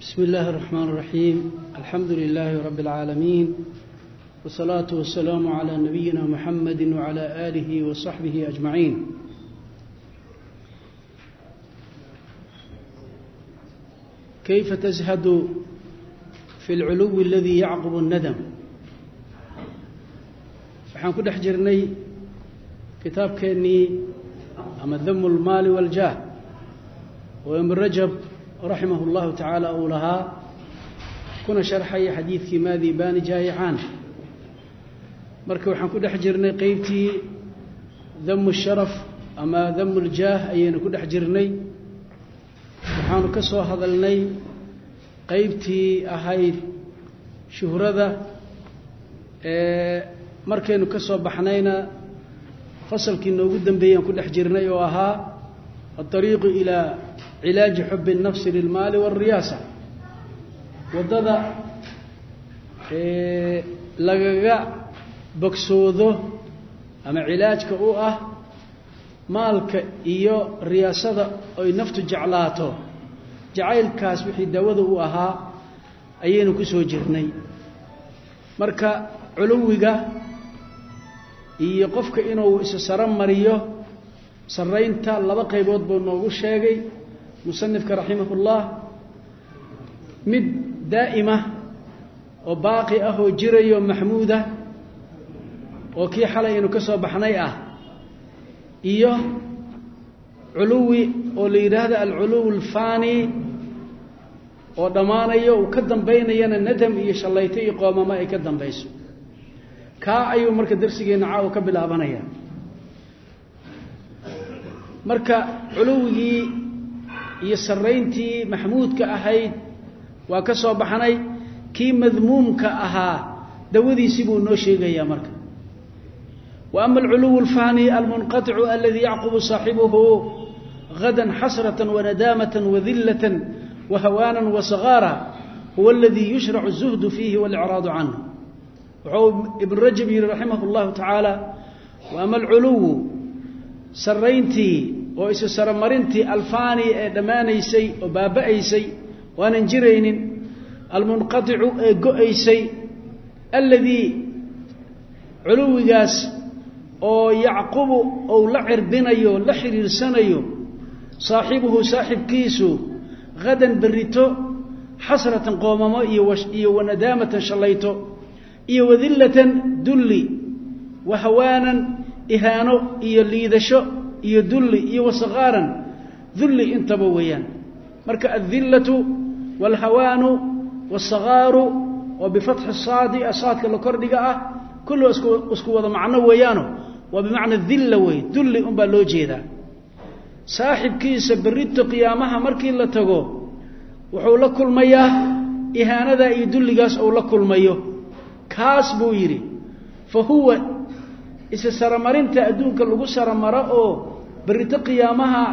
بسم الله الرحمن الرحيم الحمد لله رب العالمين والصلاة والسلام على نبينا محمد وعلى آله وصحبه أجمعين كيف تزهد في العلو الذي يعقب الندم waxaan ku dhex jirnay kitaabkeennii ama damu lmaali waljaah oo ibn rajab raximah اllahu tacaala uu lahaa kuna sharxaya xadiidkii maadi bani jaayicaan. Marka waxaan ku dhex jirnay qeybtii damu sharaf ama damu ljaah ayaynu ku dhex jirnay. Waxaanu ka soo hadalnay qeybtii ahayd shuhrada markaynu ka soo baxnayna fasalkii noogu dambeeyaan ku dhex jirnay oo ahaa alطariiqu ilaa cilaaji xubi الnafsi lilmaali wاlriyaasa waddada lagaga bogsoodo ama cilaajka u ah maalka iyo riyaasada oy naftu jeclaato jacaylkaas wixii daawada u ahaa ayaynu ku soo jirnay marka culuwiga iyo qofka inuu isu saro mariyo saraynta laba qaybood buu noogu sheegay musanifka raximahullah mid daa'ima oo baaqi ah oo jirayo maxmuuda oo kii xalay aynu ka soo baxnay ah iyo culuwi oo la yidhaahdo alculuw alfani oo dhammaanayo uu ka dambaynayana nadam iyo shallayto iyo qoomamo ay ka dambayso. Kaa ayuu marka darsigeenna caawa ka bilaabanaya. Marka culuwigii iyo sarayntii maxmuudka ahayd waa ka soo baxnay kii madmuumka ahaa dawadiisii buu noo sheegayaa marka. Wa ama alculuw alfani almunqaicu aladii yacqubu saaxibuhu hadan xasratan wanadaamatan wadillatan wahawaanan wasakaara huwa aladii yushracu zuhdu fiihi walicraadu canhu. Wuxuu ibn rajab yihi raximah llahu tacaala wa alculuwu sarayntii oo isu saromarintii alfaani ee dhammaanaysay oo baaba'aysay waanan jiraynin almunqaticu ee go'aysay alladii culuwigaas oo yacqubu ou la cirbinayo la xidhiirsanayo saaxibuhu saaxibkiisu hadan berrito xasratan qoomamo iyo wanadaamatan shallayto iyo wadillatan dulli wa hawaanan ihaano iyo liidasho iyo dulli iyo wasaqaaran dulli intaba weeyaan. Marka aldillatu waalhawaanu waasagaaru oo bifatxi saadi saadka la kordhiga ah kullu isku wada macno weeyaano waa bimacna dilla wey dulli unbaa loo jeedaa. Saaxibkiisa berrito qiyaamaha markii la tago wuxuu la kulmayaa ihaanadaa iyo dulligaas uu la kulmayo. Kaas buu yidhi fa huwa isa saramarinta adduunka lagu saramaro oo berrito qiyaamaha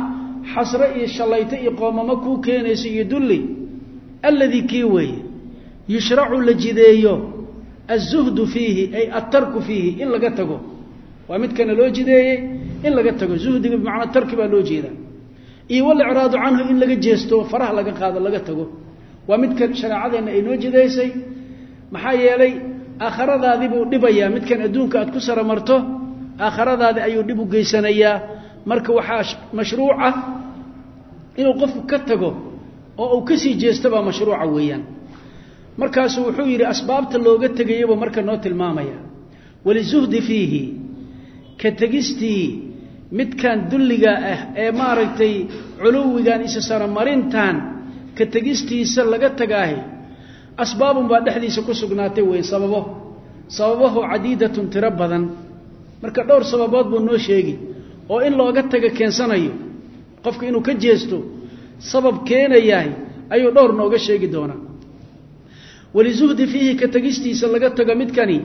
xasre iyo shallayto iyo qoomamo kuu keenayso iyo dulli. Alladii kii weeye yushracu la jideeyo aلzuhdu fiihi ay atarku fiihi in laga tago. Waa midkana loo jideeyey in laga tago. Zuhdiga bimacnaa tarki baa loo jeedaa. Iyo walicraadu canhu in laga jeesto faraha laga qaado laga tago. Waa midkan shareecadeenna ay noo jidaysay maxaa yeelay aakhiradaadii buu dhibayaa. Midkan adduunka aad ku saramarto aakhiradaadi ayuu dhib u geysanayaa. Marka waxaa mashruuca inuu qofku ka tago oo uu ka sii jeesto baa mashruuca weeyaan. Markaasu wuxuu yidhi asbaabta looga tegayaba marka noo tilmaamaya. Walizuhdi fiihi ka tegistii midkan dulliga ah ee maaragtay culuwigan isa saramarintan ka tegistiisa laga tagaahi asbaabun baa dhexdiisa ku sugnaatay wey sababo. Sababahu cadiidatun tiro badan. Marka dhowr sababood buu noo sheegi oo in looga taga keensanayo qofku inuu ka jeesto sabab keenayahay ayuu dhowr nooga sheegi doonaa. Walisuhdi fiihi ka tegistiisa laga tago midkani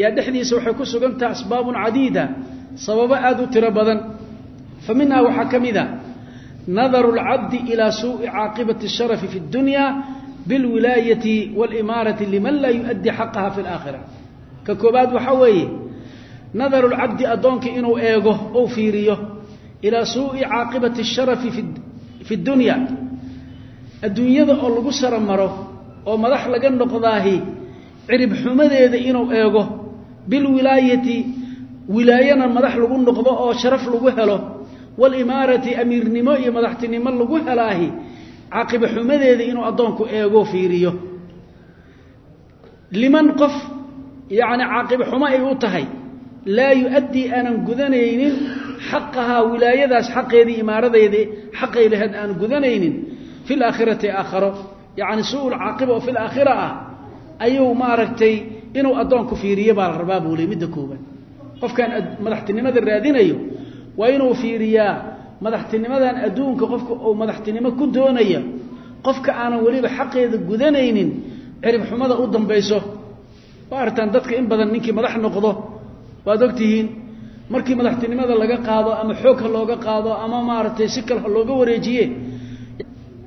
yaa dhexdiisa waxay ku sugan tahay asbaabun cadiida sababo aad u tiro badan. Fa minhaa waxaa ka mid a nadaru lcabdi ilaa suui caaqibati sharafi fi ddunya bilwilaayati wاlimaarati liman laa yuؤddi xaqaha fi اlaakhira ka koobaad waxaa weeye nadaru اlcabdi addoonka inuu eego ou fiiriyo ilaa suuءi caaqibati الsharafi fi اdunya adduunyada oo lagu sara maro oo madax laga noqdaahi cirib xumadeeda inuu eego bilwilaayati wilaayana madax lagu noqdo oo sharaf lagu helo walimaarati amiirnimo iyo madaxtinimo lagu helaahi caaqiba xumadeeda inuu addoonku eego fiiriyo. Liman qof yacni caaqiba xumo ay u tahay laa yu-addii aanan gudanaynin xaqahaa wilaayadaas xaqeedii imaaradeedii xaqay lahayd aan gudanaynin fi laakhirati aakharo. Yacni su'ul caaqiba oo fi laakhira ah ayuu maaragtay inuu addoonku fiiriyo baa la rabaa buu ley midda koobaad qofkaan madaxtinimada raadinayo waa inuu fiiriyaa madaxtinimadan adduunka qofka uu madaxtinimo ku doonaya qofka aanan weliba xaqeeda gudanaynin cirib xumada u dambayso waa artaan dadka in badan ninkii madax noqdo. Waad ogtihiin markii madaxtinimada laga qaado ama xoog ha looga qaado ama maaragtay si kale looga wareejiye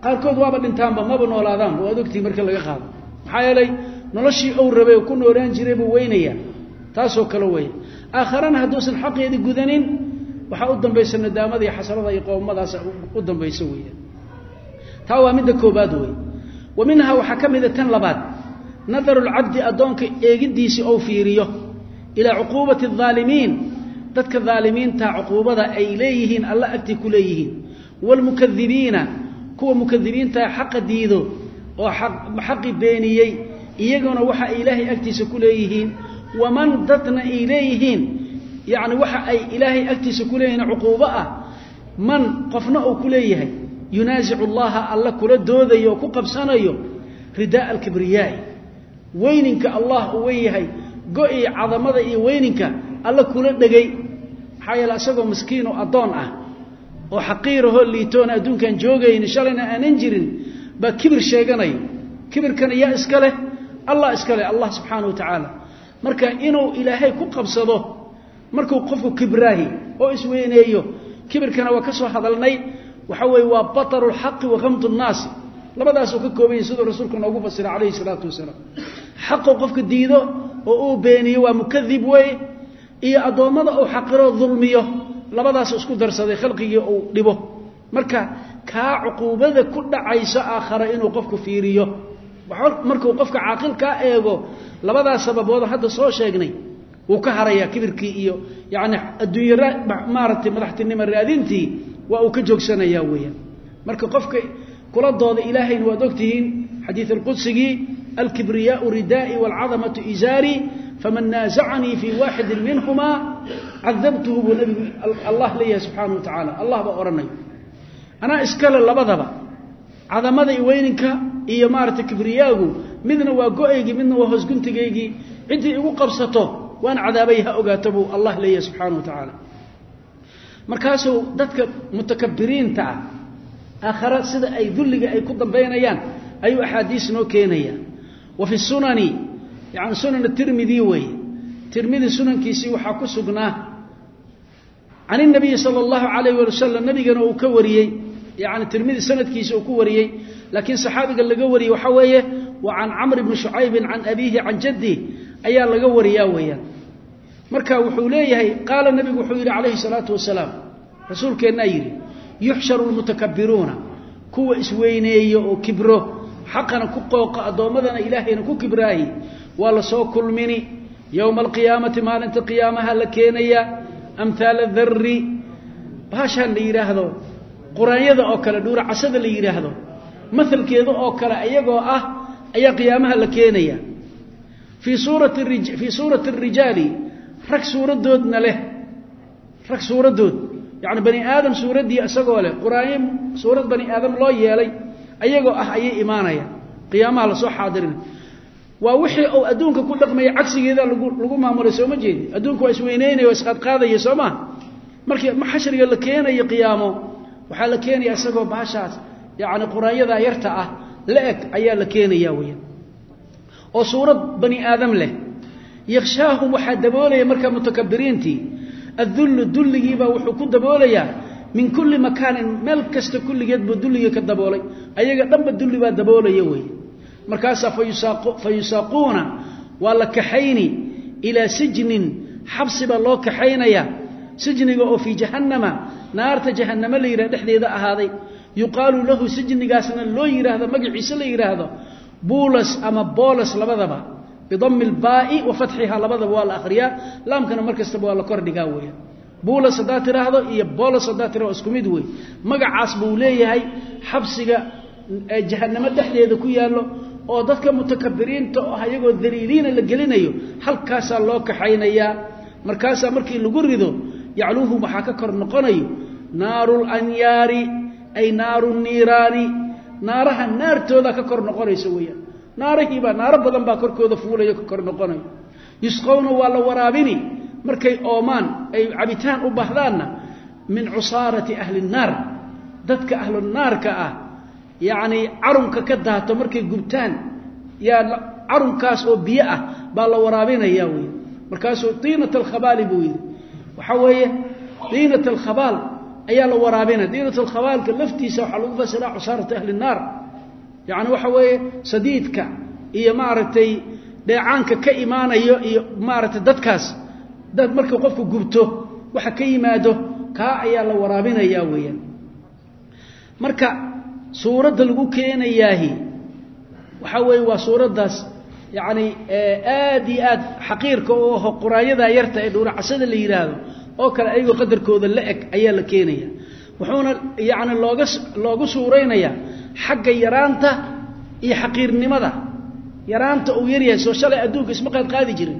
qaarkood waaba dhintaanba maba noolaadaanba waad ogtihiin markii laga qaado. Maxaa yeelay noloshii ou rabay ku noolaan jiray buu weynaya taasoo kale weya aakharana hadduusan xaqeedii gudanin waxaa u dambaysa nadaamada iyo xasrada iyo qoomadaas u dambaysa weeyaan taa waa midda koobaad wey wa minhaa waxaa ka mida tan labaad. Nadaru lcabdi addoonka eegidiisii ou fiiriyo ilaa cuquubati aalimiin dadka aalimiinta cuquubada ay leeyihiin alla agtii ku leeyihiin. Wlmukadibiina kuwa mukadibiintaa xaqa diido oo xaqi beeniyey iyaguna waxa ay ilaahay agtiisa ku leeyihiin. Waman dadna ay leeyihiin yani waxa ay ilaahay agtiisa ku leeyihiin cuquubo ah. Man qofna uu ku leeyahay yunaasicu llaha alla kula doodayo oo ku qabsanayo ridaa alkibriyaai. Weyninka allah uu weyahay go-i cadamada iyo weyninka alla kula dhegay. Maxaa yeele isagoo maskiinoo addoon ah oo xaqiirahoo liitoona adduunkan joogayni shalayna aanan jirin baa kibir sheeganayo. Kibirkana yaa iska leh allah iska leh allah subxaana wa tacaala marka inuu ilaahay ku qabsado markuu qofku kibraahi oo isweyneeyo kibirkana waa ka soo hadalnay. Waxa weeye waa bataru lxaqi wa kamdu nnaasi. Labadaasuu ka kooban yahy siduu rasuulku noogu fasira calayhi salaatu wasalaam. Xaqu qofka diido oo uu beeniyo waa mukadib wey iyo addoommada uu xaqiroo dulmiyo labadaasuu isku darsaday khalqigii uu dhibo. Marka kaa cuquubada ku dhacayso aakhara inuu qofku fiiriyo. Markuu qofka caaqilkaa eego labadaas sababooda hadda soo sheegnay wuu ka harayaa kibirkii iyo yani adduunye maaragtay madaxtinimo raadintii waa uu ka joogsanayaa weeyaan. Marka qofka kula dooda ilaahayna waad ogtihiin xadiid alqudsigii alkibriyaau ridaai waalcadamatu izaarii faman naasacanii fii waaxidin minhumaa cadabtuhu buu nabigu allah leeyahay subxaana wa tacaala. Allah baa odhanayo anaa iskale labadaba cadamada iyo weyninka iyo maaragtay kibriyaagu midna waa go'aygii midna waa hoosguntigaygii ciddii igu qabsato waan cadaabay ha ogaato buu allah leeyahay subxaana wa tacaala markaasuu dadka mutakabiriinta ah aakhara sida ay dulliga ay ku dambaynayaan ayuu axaadiis noo keenaya wa fi sunani yani sunan tirmidi weeye. Tirmidi sunankiisii waxaa ku sugnaa can inabiyi sala allahu calayh wali wasalam nabigana uu ka wariyey yani tirmidi sanadkiisa uu ku wariyey laakiin saxaabiga laga wariyey waxaa weeye waa can camr bni shucaybin can abiihi can jaddi ayaa laga wariyaa weeyaan marka wuxuu leeyahay qaala nabigu wuxuu yidhi calayhi salaatu wasalaam rasuulkeennaa yidhi yuxsharu lmutakabiruuna kuwa isweyneeyo oo kibro xaqana ku qooqa addoommadana ilaahayna ku kibraahi waa la soo kulmini yowma alqiyaamati maalinta qiyaamaha la keenayaa amhaala darri baashaan la yidhaahdo quraanyada oo kale dhuura casada la yidhaahdo mahalkeeda oo kale iyagoo ah ayaa qiyaamaha la keenaya. Fii suurati arijaali rag suuradoodna leh. Rag suuradood yacni bani aadam suuraddii isagoo leh. Quraanyo suurad bani aadam loo yeelay. Ayagoo ah ayay imaanayaan. Qiyaamaha la soo xaadirina. Waa wixii uu adduunka ku dhaqmaya cagsigeeda lagu lagu maamulay sooma jeedi? Adduunka waa isweyneynaya waa isqaadqaadaya soo maa markii xashriga la keenayo qiyaamo waxaa la keenaya isagoo baashaas yacni quraanyadaa yarta ah la eg ayaa la keenaya weya oo suurad bani aadam leh yakshaahum waxaa daboolaya markaa mutakabiriintii. Addullu dulligiibaa wuxuu ku daboolayaa min kulli makaanin meel kasta kulligeed buu dulligii ka daboolay. Ayaga dhanba dulli baa daboolaya weeye. Markaasaa fa yusaaquuna waa la kaxayni ilaa sijnin xabsi baa loo kaxaynaya. Sijniga oo fii jahannama naarta jahannamo la yidhaha dhexdeeda ahaaday. Yuqaalu lahu sijnigaasna loo yidhaahdo magaciisa la yidhaahdo buulas ama boolas labadaba bidami lbaai wa fatxiha labadaba waa la akhriyaa laamkana mar kastaba waa la kordhigaa weya buulas haddaad tidhaahdo iyo boolas haddaad tidhahdo isku mid wey magacaas buu leeyahay xabsiga jahanamo dhexdeeda ku yaallo oo dadka mutakabiriinta oo ah iyagoo daliiliina la gelinayo halkaasaa loo kaxaynayaa markaasaa markii lagu rido yacluuhum waxaa ka kor noqonayo naaru lanyaari ay naaru niiraani naaraha naartooda ka kor noqonaysa weeyaan naarahiibaa naaro badan baa korkooda fuulayo kor noqonayo yusqowna waa la waraabini. Markay oomaan ay cabitaan u bahdaanna min cusaarati ahli nnaar dadka ahlu ah yacnii carunka ka daato markay gubtaan yaa carunkaas oo biyo ah baa la waraabinaya wey markaasuu diinat alkhabaali buu yidhi. Waxaa weeye diinat alkhabaal ayaa la waraabinaya diinat alkhabaalka laftiisa waxaa lagu fasiraa cusaarata ahli nnaar yacni waxa weeye sadiidka iyo maaragtay dheecaanka ka imaanayo iyo maaragtay dadkaas. Dad marka qofku gubto waxa ka yimaado kaa ayaa la waraabinayaa weeyaan. Marka suuradda lagu keenayaahi waxaa weeye waa suuraddaas yacni aad iyo aad xaqiirka oo aho quraanyadaa yarta ee dhuuracasada la yidhaahdo oo kale ayagoo qadarkooda la eg ayaa la keenaya wuxuuna yacni looga loogu suuraynayaa xagga yaraanta iyo xaqiirnimada. Yaraanta uu yaryahay soo shalay adduunka isma qaad qaadi jirin.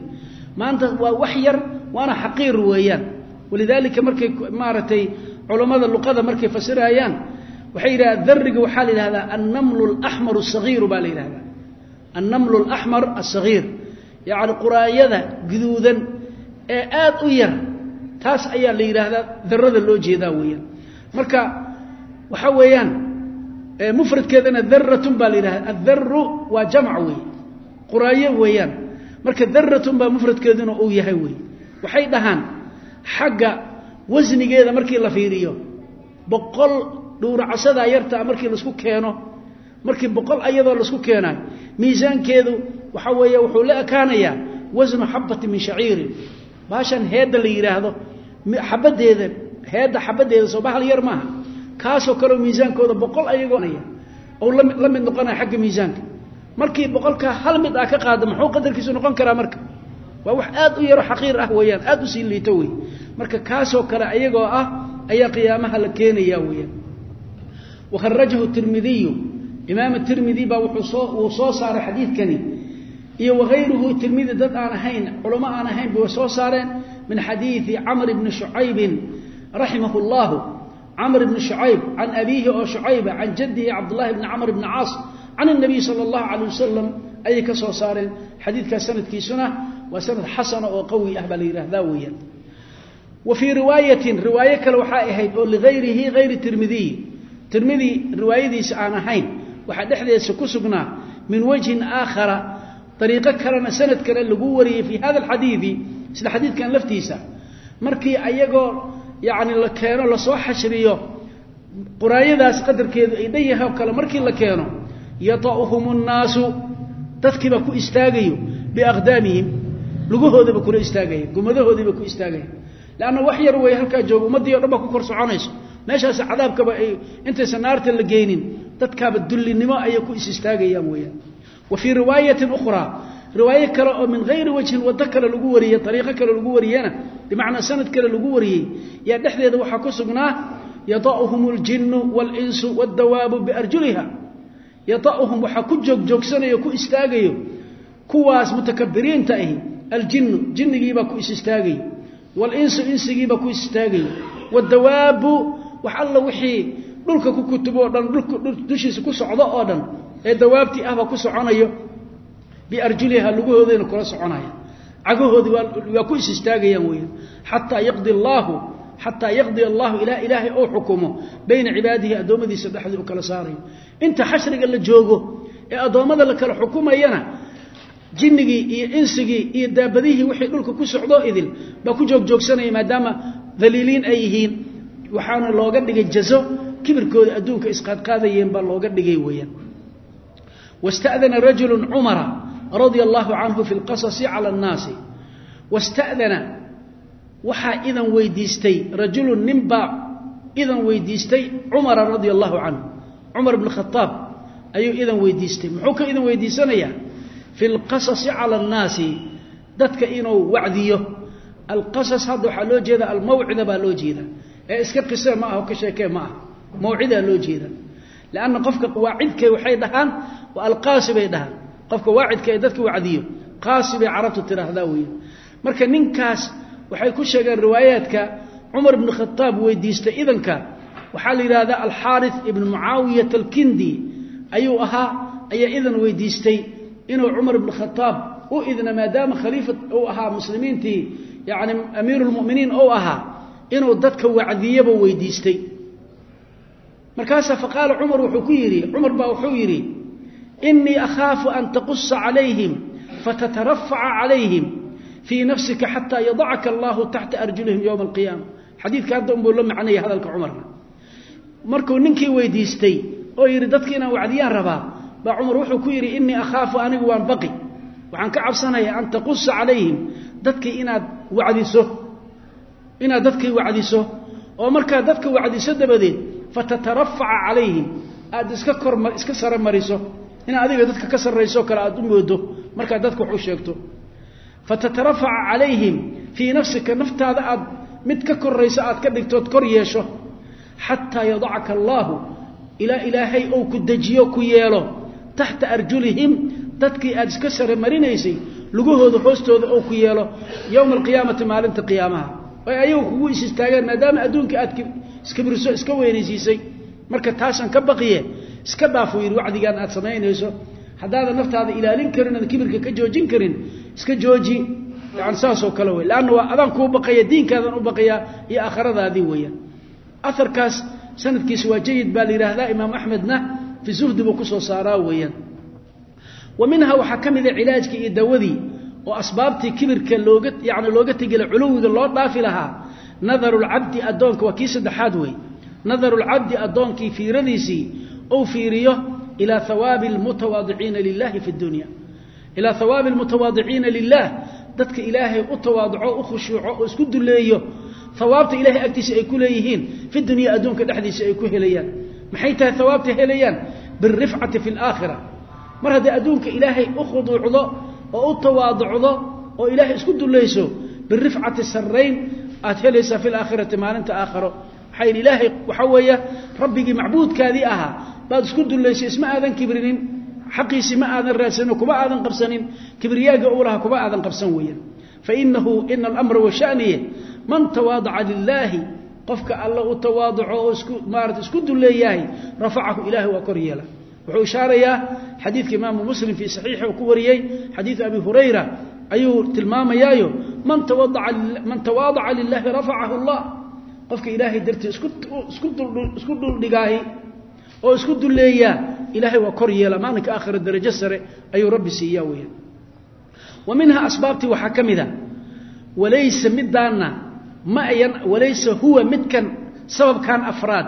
Maanta waa wax yar waana xaqiir weeyaan. Walidaalika markay maaragtay culammada luqada markay fasirayaan waxay yidhahdaan dariga waxaa la yidhahdaa annamlu alaxmar asagiiru baa la yidhahdaa annamlu alaxmar asagiir yacni quraanyada guduudan ee aad u yar taas ayaa la yidhaahdaa darada loo jeedaa weeyaan. Marka waxaa weeyaan mufradkeedana daratun baa la yidhahda addaru waa jamc wey quraanyo weeyaan. Marka daratun baa mufradkeeduna uu yahay wey waxay dhahaan xagga wasnigeeda markii la fiiriyo boqol dhuuracasadaa yartaa markii la isku keeno markii boqol ayadoo la isku keenayo miisaankeedu waxaa weeye wuxuu la ekaanayaa wasnu xabati min shaciirin. Baashan heedda la yidhaahdo xabadeeda heedda xabadeeda soo bahal yar maaha kaasoo kaleo miisaankooda boqol ayagoo ou la mid noqonaya xagga miisaanka. Markii boqolkaa hal mid ah ka qaado muxuu qadarkiisu noqon karaa marka? Waa wax aad u yaro xaqiir ah weeyaan aad u sii liito wey marka kaasoo kale ayagoo ah ayaa qiyaamaha la keenaya weeyaan. Wakharajahu tirmidiyu imaam tirmidi baa wuxuu soo saaray xadiidkani. Iyo wagayruhu tirmidi dad aan ahayn culamo aan ahayn bay soo saareen min xadiidi camr bni shucaybin raximah اllahu camr bni shucayb can abiihi oo shucayba can jadihi cabdullahi bni camr bni caas can الnabiy salى اllahu alيه wasalam ayay ka soo saareen xadiidkaas sanadkiisuna waa sanad xasana oo qawi ah baa la yidhaahdaa weeyaan wa fii riwaayatin riwaayo kale waxaa ahayd oo ligayrihi hayri tirmidiy tirmidi riwaayadiisa aan ahayn waxaa dhexdeesa ku sugnaa min wajhin aakhara dariiqo kalena sanad kale lagu wariyey fii hada alxadiidi isla xadiidkan laftiisa markii ayagoo yacni la keeno la soo xashriyo quraayadaas qadarkeedu ay dhan yahay oo kale markii la keeno yata'uhum nnaasu dadkiiba ku istaagayo biaqdaamihim lugahoodaba kula istaagaya gumadahoodiiba ku istaagaya leanna wax yar wey halkaa jooga ummaddii o dhan ku kor soconayso. Meeshaas cadaabkaba ay intaysan naarta la geynin dadkaaba dullinimo ayay ku is istaagayaan weeyaan. Wa fii riwaayatin ukhraa riwaayo kale oo min hayri wajhin waddo kale lagu wariyey ariiqo kale lagu wariyena bimacnaa sanad kale lagu wariyey yaa dhexdeeda waxaa ku sugnaa yata'uhum اljinu wاlinsu wاddawaabu biarjuliha yata'uhum waxaa ku joogjoogsanaya ku istaagayo kuwaas mutakabiriinta ahi aljinu jinnigiibaa ku is istaagayo walinsu insigiibaa ku is istaagayo wاdawaabu wax alla wixii dhulka ku kutubo o dhan dushiisa ku socdo oo dhan ee dawaabtii ahbaa ku soconayo biarjuliha lugahoodayna kula soconaya cagahoodii waa ku is istaagayaan weeyaan. Xataa yaqdi allaahu xataa yaqdiya allahu ilaa ilaahay ou xukumo bayna cibaadihi addoommadiisa dhexdii u kala saarayo. Inta xashriga la joogo ee addoommada la kala xukumayana jinnigii iyo insigii iyo daabadihii wixii dhulka ku socdoo idil baa ku joogjoogsanaya maadaama daliiliin ay yihiin. Waxaana looga dhigay jazo kibirkooda adduunka isqaadqaadayeen baa looga dhigay weeyaan. Wasta'dana rajulu cumara radia allahu canhu fi lqasasi cala annaasi. Wasta'dana waxaa idan weydiistay rajulun ninbaa idan weydiistay cumara radia allahu canhu. Cumar bn khaaab ayuu idan weydiistay. Muxuu ka idan weydiisanayaa? Fi lqasasi cala annaasi dadka inuu wacdiyo. Alqasas hadda waxaa loo jeeda almawcida baa loo jeeda ee iska qise ma ah oo ka sheekee ma ah mawcidaa qofka waacidka ee dadka wacdiyo qaasi bay carabtu tiraahdaa weya marka ninkaas waxay ku sheegeen riwaayaadka cumar bn khaaab weydiistay idanka waxaa la yidhahdaa alxaari ibn mucaawiyat alkindi ayuu ahaa ayaa idan weydiistay inuu cumar bn khaaab u idna maadaama khaliifa uu ahaa muslimiintii yani amiiru lmuminiin ou ahaa inuu dadka wacdiyaba weydiistay. Markaasaa faqaala cumar wuxuu ku yidhi cumar baa wuxuu yidhi inii akhaafu an taqusa calayhim fatatarafaca calayhim fii nafsika xataa yadacaka allahu taxta arjulihim yowma alqiyaama xadiidka hadda unbuu la macnaya hadalka cumarna markuu ninkii weydiistay oo yidhi dadka inaan wacdiyaan rabaa baa cumar wuxuu ku yidhi inii akhaafu anigu waan baqi waxaan ka cabsanayaa an taqusa calayhim dadkii inaad wacdiso inaad dadkii wacdiso oo markaa dadka wacdiso dabadeed fatatarafaca calayhim aad iska kor iska in adiga dadka ka sarrayso kale aad u moodo markaad dadka wax u sheegto fatatarafaca calayhim fii nafsika naftaada aad mid ka korayso aad ka dhigtood kor yeesho xataa yadacaka allaahu ilaa ilaahay ou ku dejiyo ku yeelo taxta arjulihim dadkii aad iska sare marinaysay lugahooda hoostooda ou ku yeelo yowma alqiyaamati maalinta qiyaamaha. Ay ayagu kugu is istaagaan maadaama adduunka aad iskabirso iska weynaysiisay marka taasaan ka baqiye iska dhaafuu yidhi wacdigaan aad samaynayso. Haddaadan naftaada ilaalin karin ood kibirka ka joojin karin iska jooji. Yani saasoo kale wey leanna waa adaan kuu baqaya diinkaadan u baqayaa iyo aakhiradaadii weeyaan aharkaas sanadkiisa waa jayid baa la yidhaahdaa imaam axmedna fi zuhdi buu ku soo saaraa weeyaan wa minha waxaa ka mida cilaajkii iyo dawadii oo asbaabtii kibirka looga yani looga tegila culuwiga loo dhaafi lahaa. Nadaru lcabdi addoonka waa kii saddexaad wey nadaru lcabdi addoonkii fiiradiisii ou fiiriyo ilaa hawaabi almutawaadiciina lilahi fi dunya. Ilaa hawaabi almutawaadiciina lilah dadka ilaahay u tawaaduco u khushuuco oo isku duleeyo hawaabta ilahay agtiisa ay ku leeyihiin fi dunya adduunka dhexdiisa ay ku helayaan. Maxay tahay hawaabta helayaan? Birifcati fi laakhira mar hadday adduunka ilaahay u khuduucdo oo u tawaaducdo oo ilaahay isku dulayso birifcati sarrayn aad helaysaa fi laakhirati ahaa baad isku dullaysay isma aadan kibrinin xaqiisii ma aadan raadsanin kuma aadan qabsanin kibriyaaga uu lahaa kuma aadan qabsan weeyaan. Fainahu ina alamra washaniye man tawaadaca lilaahi qofka alla u tawaaduco oo isku maarata isku dulleeyahay rafacahu ilaahay waa kor yeela. Wuxuu ishaarayaa xadiidka imaamu muslim fii saxiixi uu ku wariyey xadiidu abi hurayra ayuu tilmaamayaayo man tawaadaca lilaahi rafacahu allah qofka ilaahay dartii isku dhuldhigaahi oo isku dulleeyaa ilaahay waa kor yeela maalinka aakhira darajo sare ayuu rabbi siiyaa weya wa minha asbaabtii waxaa ka mida walaysa midaanna ma ayan walaysa huwa midkan sababkan afraad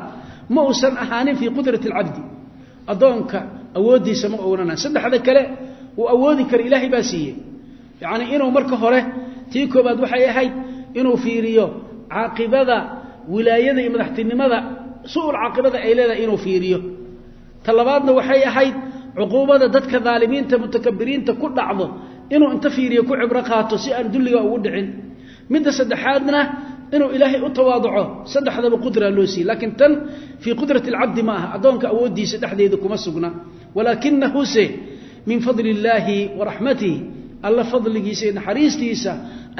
ma uusan ahaanin fii qudrati alcabdi addoonka awooddiisa ma ownana saddexda kale uu awoodi kara ilaahay baa siiyey. Yacnii inuu marka hore tii koobaad waxay ahayd inuu fiiriyo caaqibada wilaayada iyo madaxtinimada su'ul caaqibada ay leedahay inuu fiiriyo. Ta labaadna waxay ahayd cuquubada dadka daalimiinta mutakabiriinta ku dhacdo inuu inta fiiriyo ku cibro qaato si aan dulliga ugu dhicin. Midda saddexaadna inuu ilaahay u tawaaduco saddexdaba qudra loo siiye laakiin tan fii qudrati alcabdi ma aha. Addoonka awooddiisa dhexdeeda kuma sugna. Walaakinahuse min fadli illaahi wa raxmatihi alla fadligiisa iyo naxariistiisa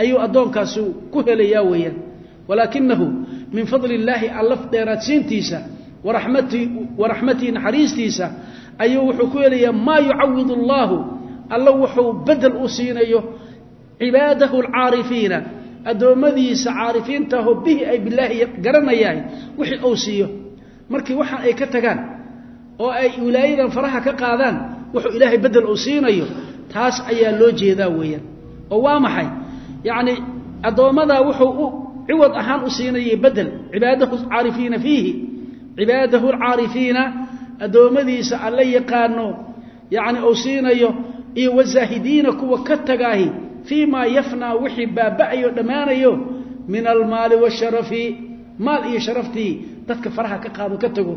ayuu addoonkaasi ku helayaa weeyaan. Walaakinahu min fadli illaahi alla dheeraadsiintiisa wa raxmatihi naxariistiisa ayuu wuxuu ku helayaa maa yucawid allaahu alla wuxuu bedel u siinayo cibaadahu alcaarifiina addoommadiisa caarifiintaahoo bihi ay bilaahi garanayahay wixii uu siiyo. Markii waxaan ay ka tagaan oo ay wilaayadan faraha ka qaadaan wuxuu ilaahay bedel uu siinayo taas ayaa loo jeedaa weeyaan. Oo waa maxay? Yacni addoommadaa wuxuu u ciwad ahaan u siinayay bedel cibaadahu caarifiina fiihi. Cibaadahu alcaarifiina addoommadiisa alla yaqaano yacni uu siinayo iyo wazaahidiina kuwa ka tagaahi fii maa yafnaa wixii baaba'ayo dhammaanayo min almaali waasharafi maal iyo sharaftii dadka faraha ka qaado ka tago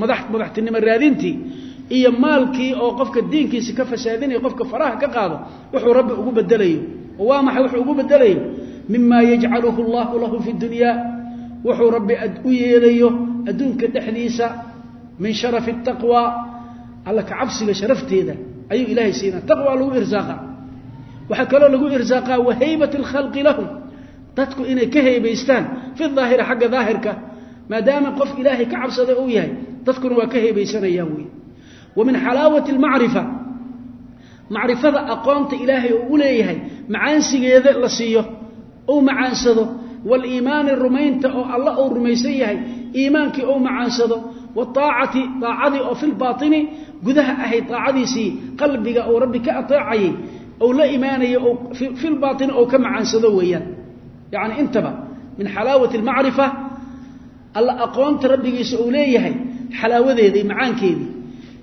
madax madaxtinimo raadintii iyo maalkii oo qofka diinkiisa ka fasaadinayo qofka faraha ka qaado wuxuu rabbi ugu bedelayo mima yajcaluhu allahu lahu fi dunyaa wuxuu rabbi u yeelayo adduunka dhexdiisa min sharafi taqwa alla ka cabsiga sharafteeda ayuu ilaahay siinaa taqwa lagu irsaaqa waxaa kaloo lagu irsaaqaa wa haybat alkhalqi lahum dadku inay ka haybaystaan fi daahiri xagga daahirka maadaama qof ilaahay ka cabsada uu yahay dadkuna waa ka haybaysanayaan wey wa min xalaawati almacrifa macrifada aqoonta ilaahay oo u leeyahay macaansigeeda la siiyo ou macaansado. Waliimaani rumaynta oo alla uu rumaysan yahay iimaankii ou macaansado. Waaacati aacadii oo filbaaini gudaha ahayd aacadiisii qalbiga uu rabbi ka ateecayay ou la imaanaya filbaaini ou ka macaansado weeyaan. Yani intaba min xalaawati almacrifa alla aqoonta rabbigiisa uu leeyahay xalaawadeeda iyo macaankeedii.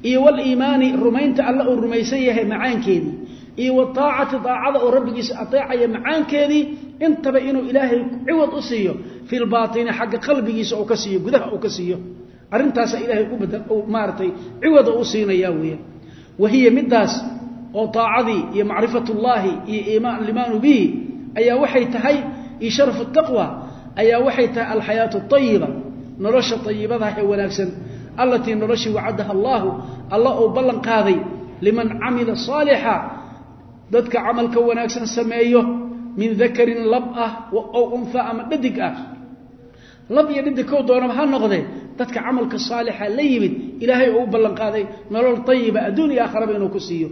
Iyo waliimaani rumaynta alla uu rumaysan yahay macaankeedii iyo waaacati daacada oo rabbigiisa ateecaya macaankeedii intaba inuu ilaahay ciwad u siiyo fi lbaaini xagga qalbigiisa uu ka siiyo gudaha uu ka siiyo. Arrintaasa ilaahay maaratay ciwada u siinaya weeyaan wa hiya midaas oo daacadii iyo macrifat llaahi iyo alimaanu bihi ayaa waxay tahay iyo sharafu taqwa ayaa waxay tahay alxayaatu ayiba nolosha ayibadaah ee wanaagsan allatii noloshii wacadaha allaahu alla uu ballan qaaday liman camila saalixa dadka camalka wanaagsan sameeyo min dakarin lab ah ow unha ama dhadig ah. Lab iyo dhadig kow doonaba ha noqdee dadka camalka saalixa la yimid ilaahay oo u ballan qaaday nolol ayiba adduun iyo aakharaba inuu ku siiyo.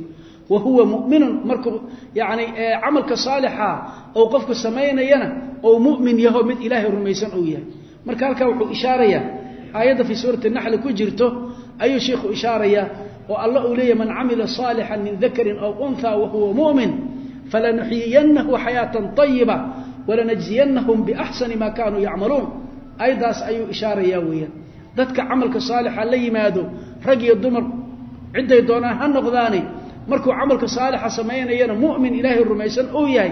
Wa huwa muminun markuu yani camalka saalixa ou qofku samaynayana ou mumin yaho mid ilaahay rumaysan ou yahay. Marka halkaa wuxuu ishaarayaa aayadda fii suurati naxli ku jirto ayuu sheikhu ishaarayaa oo alla uu leeyahy man camila saalixan min dakarin aw unha wa huwa mumin falanuxyiyanahu xayaatan ayiba walanajziyanahum biaxsani ma kanuu yacmaluun. Ayadaas ayuu ishaarayaa weeyaan. Dadka camalka saalixa la yimaado rag iyo dumar cidday doonaan ha noqdaani markuu camalka saalixa samaynayana mumin ilaahay rumaysan uu yahay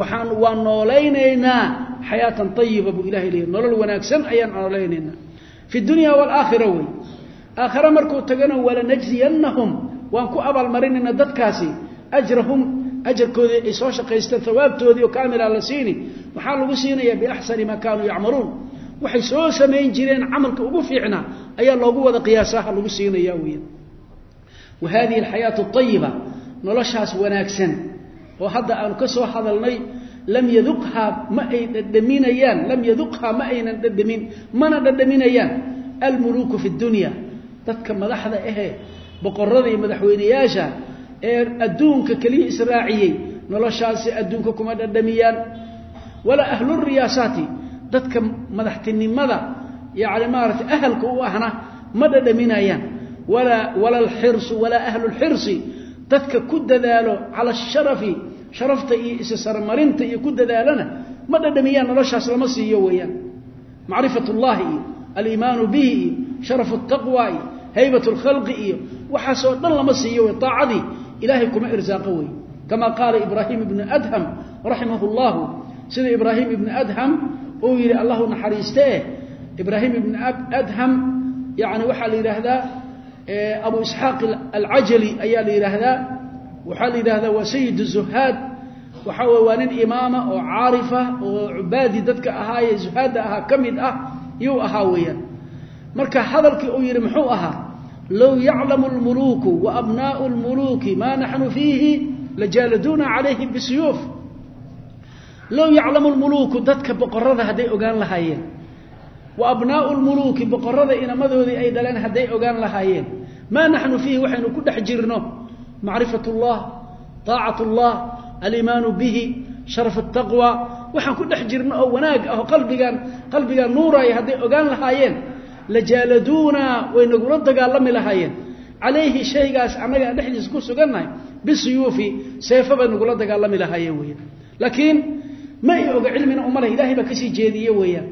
waxaan waa noolaynaynaa xayaatan ayiba buu ilahay leeyahy nolol wanaagsan ayaan noolaynaynaa fi dunya waalaakhira wey aakhare markuu tagana walanajziyanahum waan ku abaalmarinayna dadkaasi. Ajrahum ajarkoodii ay soo shaqaysteen hawaabtoodii oo kaamila la siini maxaa lagu siinayaa biaxsani maa kaanuu yacmaluun. Waxay soo samayn jireen camalka ugu fiicnaa ayaa loogu wada qiyaasaha lagu siinaya weyan wa hadihi alxayaatu ayiba noloshaas wanaagsan oo hadda aanu ka soo hadalnay lam yaduqhaa ma ay dhadhaminayaan lam yaduqhaa ma aynan dhadhamin mana dhadhaminayaan. Almuluuku fi dunya dadka madaxda ahee boqorada iyo madaxweyneyaasha ee adduunka keliya israaciyey noloshaasi adduunka kuma dhadhamiyaan. Walaa ahluriyaasaati dadka madaxtinimada yani maarata ahalka u ahna ma dhadhaminayaan. Walaa wala alxirsu walaa ahlu lxirsi dadka ku dadaalo cala asharafi sharafta iyo isisarmarinta iyo ku dadaalana ma dhadhamiyaan noloshaas lama siiyo weeyaan. Macrifat llahi iyo aliimaanu bihi iyo sharafu taqwa iyo haybat lkhalqi iyo waxaasoo dhan lama siiyo wey aacadii ilahay kuma irsaaqo wey kama qaala ibraahim ibnu adham raximah llahu sida ibraahim ibnu adham uu yidhi allahu naxariiste eh. Ibraahim ibnu adham yani waxaa la yidhaahdaa abu isxaaq alcajali ayaa la yidhaahdaa. Waxaa la yidhahdaa waa sayid zuhaad. Waxaa wey waa nin imaama oo caarifa oo cubaadi dadka ahaaye zuhaadda ahaa ka mid ah yuu ahaa weeyaan marka hadalkii uu yidhi muxuu ahaa low yaclamu lmuluuku wa abnaau lmuluuki maa naxnu fiihi lajaaladuuna calayhim bisuyuuf low yaclamu lmuluuku dadka boqorada hadday ogaan lahaayeen wa abnaau lmuluuki boqorada inamadoodii ay dhaleen hadday ogaan lahaayeen maa naxnu fiihi waxaynu ku dhex jirno macrifat اllah طaacat اllah alimaanu bihi sharaf الtaqwa waxaan ku dhex jirno oo wanaag ah oo qalbigan qalbigan nuuraya hadday ogaan lahaayeen lajaaladuuna way nagula dagaalami lahaayeen. Calayhi shaygaas annaga aan dhexdiisa ku sugannahay bisuyuufi seefa bay nagula dagaalami lahaayeen weeyaan. Laakiin ma i oga cilmina uma leh baa ka sii jeediye weeyaan.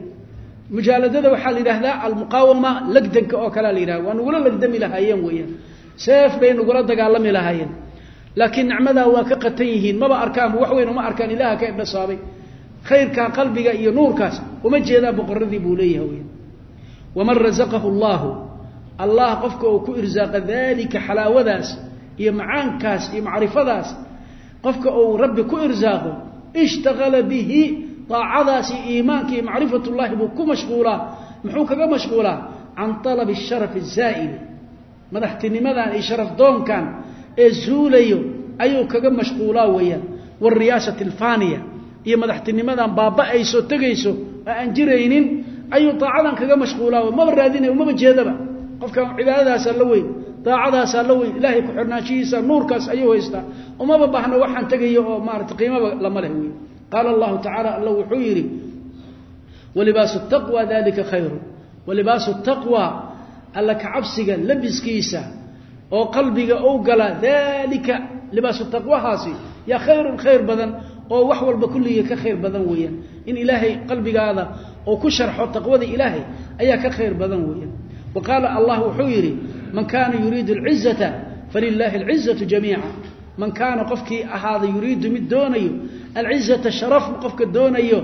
Mujaaladada waxaa la yidhahdaa almuqaawama lagdanka oo kalea la yidhahda waa nagula lagdami lahaayeen weeyaan. Seef bay nagula dagaalami lahaayeen. Laakiin nicmadaa waa ka qatan yihiin maba arkaanba wax weyn uma arkaan ilaha ka idhasaabay khayrkaa qalbiga iyo nuurkaas uma jeedaan boqoradii buu leeyahay weyaan waman rasaqahu allahu allah qofka uu ku irsaaqa daalika xalaawadaas iyo macaankaas iyo macrifadaas qofka uu rabbi ku irsaaqo ishtaqala bihi daacadaas iyo iimaanka iyo macrifatullaahi buu ku mashquulaa. Muxuu kaga mashquulaa? Can alabi sharafi azaa'ili madaxtinimadan iyo sharaf doonkan ee zuulayo ayuu kaga mashquulaa weeyaan. Wariyaasati alfaaniya iyo madaxtinimadan baaba'ayso tegayso oo aan jiraynin ayuu daacadan kaga mashquulaa maba raadinay maba jeedaba. Qofkan cibaadadaasaa la weyn daacadaasaa la weyn ilaahay ku xirnaanshihiisa nuurkaas ayuu haystaa. Umaba baahno waxaan tegayo oo maarata qiimaba lama leh wey qaala allahu tacala alla wuxuu yidhi walibaasu taqwa dalika khayru. Walibaasu taqwa alla kacabsiga labiskiisa oo qalbiga ou gala dalika libaasu taqwahaasi yaa khayrun khayr badan oo wax walba kulliga ka khayr badan weeyaan. In ilaahay qalbigaada oo ku sharxo taqwada ilaahay ayaa ka khayr badan weeyaan wa qaala allah wuxuu yidhi man kaana yuriidu alcizata falilaahi alcizatu jamiica. Man kaana qofkii ahaada yuriidu mid doonayo alcizata sharaf qofka doonayo.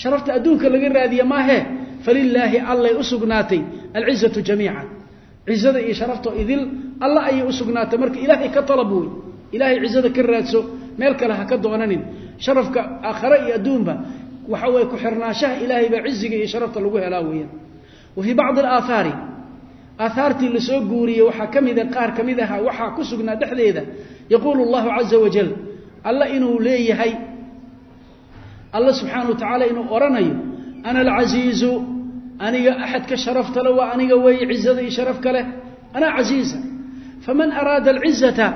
Sharafta adduunka laga raadiya maahe falilaahi allay u sugnaatay alcizatu jamiica. Cizada iyo sharafto idil alla ayay u sugnaatay marka ilaahay ka talab wey ilaahay cizada ka raadso meel kale ha ka doonanin. Sharafka aakhare iyo adduunba waxa weye ku xirnaanshaha ilaahay baa ciziga iyo sharafta lagu helaa weeyaan. Wa fii bacdi alaahaari aahaartii la soo guuriyey waxaa ka mida qaar ka mid aha waxaa ku sugnaa dhexdeeda. Yaquulu allahu caza wajal alla inuu leeyahay alla subxaana wa tacaala inuu odhanayo ana alcasiizu aniga axadka sharafta le waa aniga weeye cizada iyo sharafka leh anaa casiiza faman araada alcizata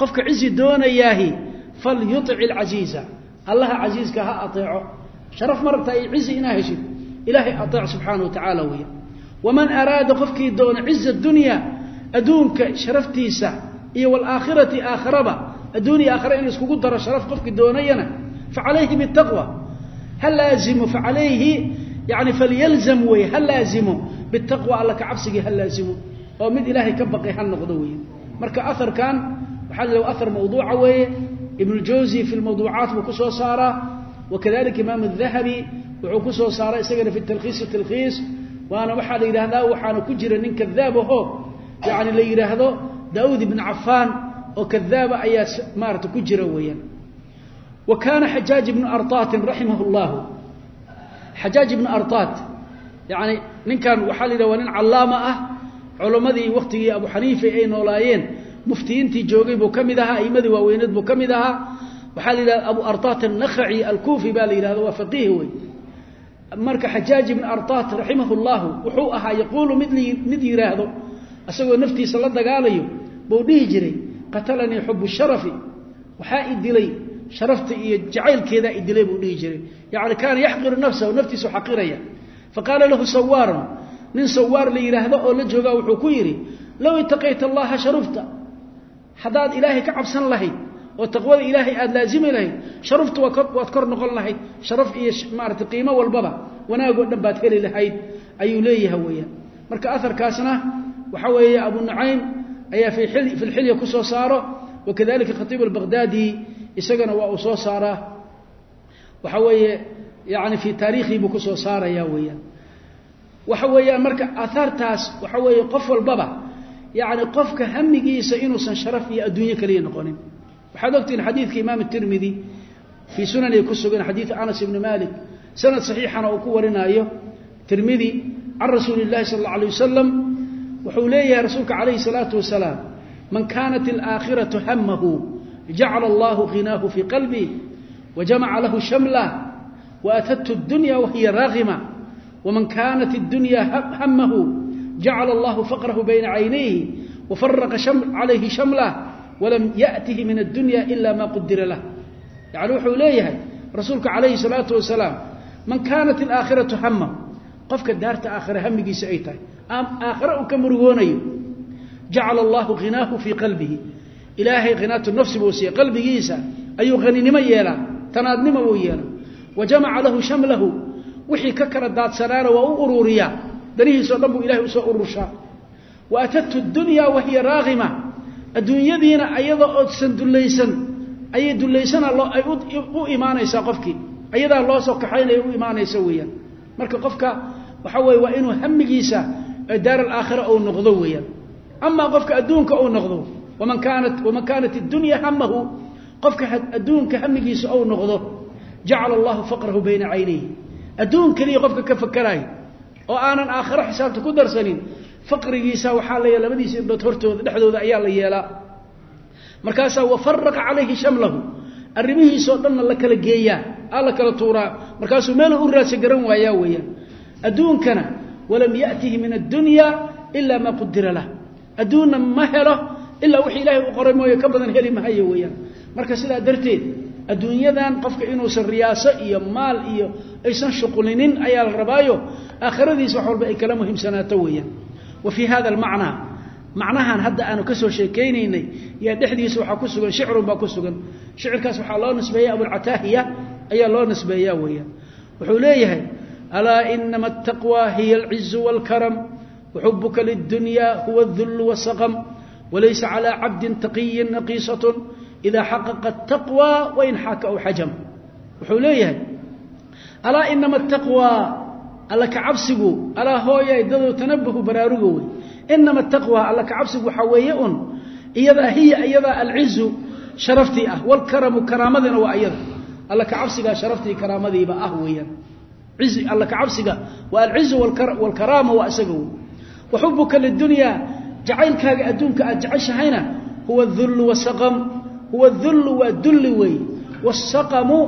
qofka cizi doonayaahi falyuic alcasiiza allaha casiiska ha aeeco sharaf maragta ay cizi inaa heshid ilaahay aeec subxaana wa tacaala waman araada qofkii doona ciza dunya adduunka sharaftiisa iyo waalaakhirati aakhiraba adduuniya aakhira in daro sharaf qofkii doonayana facalayhi bitaqwa. Ha laazimo facalayhi yani falyalzam wey ha laazimo bitaqwa alla ka cabsigii ha laazimo oo mid ilaahay ka baqay ha noqdo wey marka aharkan waxaa la ahar mawduuca weeye. Ibnujawsi fi lmawduucaat buu ku soo saaraa wakadalika imaam adahabi wuxuu ku soo saaray isagana fi talkhiisi talkhiis waana waxaa la yidhaahdaa waxaana ku jira nin kadaab aho yani la yidhaahdo daauud ibn cafaan oo kadaaba ayaa maarata ku jira weeyaan wa kaana xajaaj ibnu araatin raximah llahu xajaaj ibnu araat yani ninkan waxaa la yidhah waa nin callaama ah culammadii waktigii abu xaniifa ay noolaayeen muftiyiintii joogay buu ka mid ahaa aimadii waaweyneed buu ka mid ahaa waxaa la yidhahda abu artat annakhaci alkuufi baa la yidhahda waa faqiih wey marka xajaaj ibn artat raximah llahu wuxuu ahaa yaquulu mid yidhaahdo isagoo naftiisa la dagaalayo buu dhihi jiray qatalanii xubu sharafi. Waxaa i dilay sharafta iyo jacaylkeedaa i dilay buu dhihi jiray. Yani kaana yaxqiru nafsahu naftiisu xaqiraya. Faqaala lahu sawaarun nin sawaar la yidhaahdo oo la joogaa wuxuu ku yidhi low itaqayta allaha sharufta haddaad ilaahay ka cabsan lahayd oo taqwada ilaahay aada laazimi lahayd sharufta waad kor noqon lahayd sharaf iyo maarata qiimo walbaba wanaagoo dhan baad heli lahayd ayuu leeyahay weeyaan. Marka aharkaasna waxaa weeye abu nucaym ayaa fi lxilya ku soo saaro wakadalika khatiib albaqdaadi isagana waa uu soo saaraa waxa weeye yani fii taariikhii buu ku soo saaraya weeyaan. Waxa weeyaan marka aahaartaas waxa weeye qof walbaba yani qofka hamigiisa inuusan sharaf iyo adduunyo kaliya noqonin waxaad ogtihiin xadiidka imaam tirmidi fii sunaniga ku sugan xadiid anas ibni malik sanad saxiixana uu ku warinaayo tirmidi can rasuuli اllahi sal اlla alay wasalam wuxuu leeyahay rasuulka calayhi salaatu wasalaam man kaanat alaakhiratu hamahu jacala allahu ghinaahu fii qalbi wajamaca lahu shamlah waatathu اdunya wahiya raagima waman kaanat اdunya hamahu jacala allahu faqrahu bayna caynayhi wafaraqa calayhi shamlah walam yatihi min addunya ila ma qudira lah. Yani wuxuu leeyahay rasuulka calayhi salaatu wasalaam man kaanat alaakhiratu hama qofka daarta aakhira hamigiisa ay tahay aakhira uu ka murugoonayo jacala allahu ghinaahu fii qalbihi. Ilaahay khinaatu nafsi buu siiya qalbigiisa ayuu haninimo yeelaa tanaadnimo buu yeelaa. Wa jamaca lahu shamlahu wixii ka kala daadsanaana waa u uruuriyaa danihiisao dhan buu ilahay u soo ururshaa wa atathu dunya wahiya raagima adduunyadiina ayada oodsan dulaysan ayay dulaysana loo ay u imaanaysaa qofkii. Ayadaa loo soo kaxaynaya u imaanaysa weeyaan. Marka qofka waxa weye waa inuu hamigiisa daar alaakhira ou noqdo weeyaan. Amaa qofka adduunka ou noqdo waman kaanat waman kaanat iddunya hamahu qofka adduunka hamigiisa ou noqdo jacala allahu faqrahu bayna caynayhi adduun keliya qofka ka fakaraayo oo aanan aakhiro xisaabta ku darsanin faqrigiisa waxaa la labadiisa ibdood hortooda dhexdooda ayaa la yeelaa. Markaasaa wafaraqa calayhi shamlahu. Arrimihiisoo dhanna la kala geeyaa aa la kala tuuraa. Markaasuu meel u raadsa garan waayaa weeyaan. Adduunkana walam yatihi min addunya ilaa maa qudira lah. Adduunna ma helo ilaa wixii ilaahay u qoray mooye ka badan heli mahayo weeyaan. Marka sidaa darteed adduunyadan qofka inuusan riyaaso iyo maal iyo aysan shuqulinin ayaa la rabaayo aakhiradiisa wax walba ay kala muhiimsanaato weeyaan wa fii hada almacnaa macnahan hadda aanu ka soo sheekaynaynay yaa dhexdiisa waxaa ku sugan shicrun baa ku sugan shicirkaas waxaa loo nisbeeya abulcataahiya ayaa loo nisbeeya weeyaan wuxuu leeyahay alaa inama ataqwى hiya alcizu wاlkaram waxubuka liلdunya huwa اdul wالsaqm walaysa calى cabdi taqiyi naqiisaة ida xaqaqa الtaqwى wain xaaka aw xajam wuxuu leeyahay alaa inama ataqwى all kacabsigu alaa hooya dad tanabahu baraarugo wey. Inama taqwa all kacabsigu waxaa weeye un iyadaa hiya iyadaa alcizu sharaftii ah wlkaramu karaamadina waa iyada. All kacabsigaa sharaftii karaamadiiba ah weyaan all kacabsiga waa alcizu wlkaraama waa isaga wey. Wa lidunyaa jacaylkaaga adduunka aad jeceshahayna huwa dullu wasaqam huwa dullu waa dulli weeye wasaqamu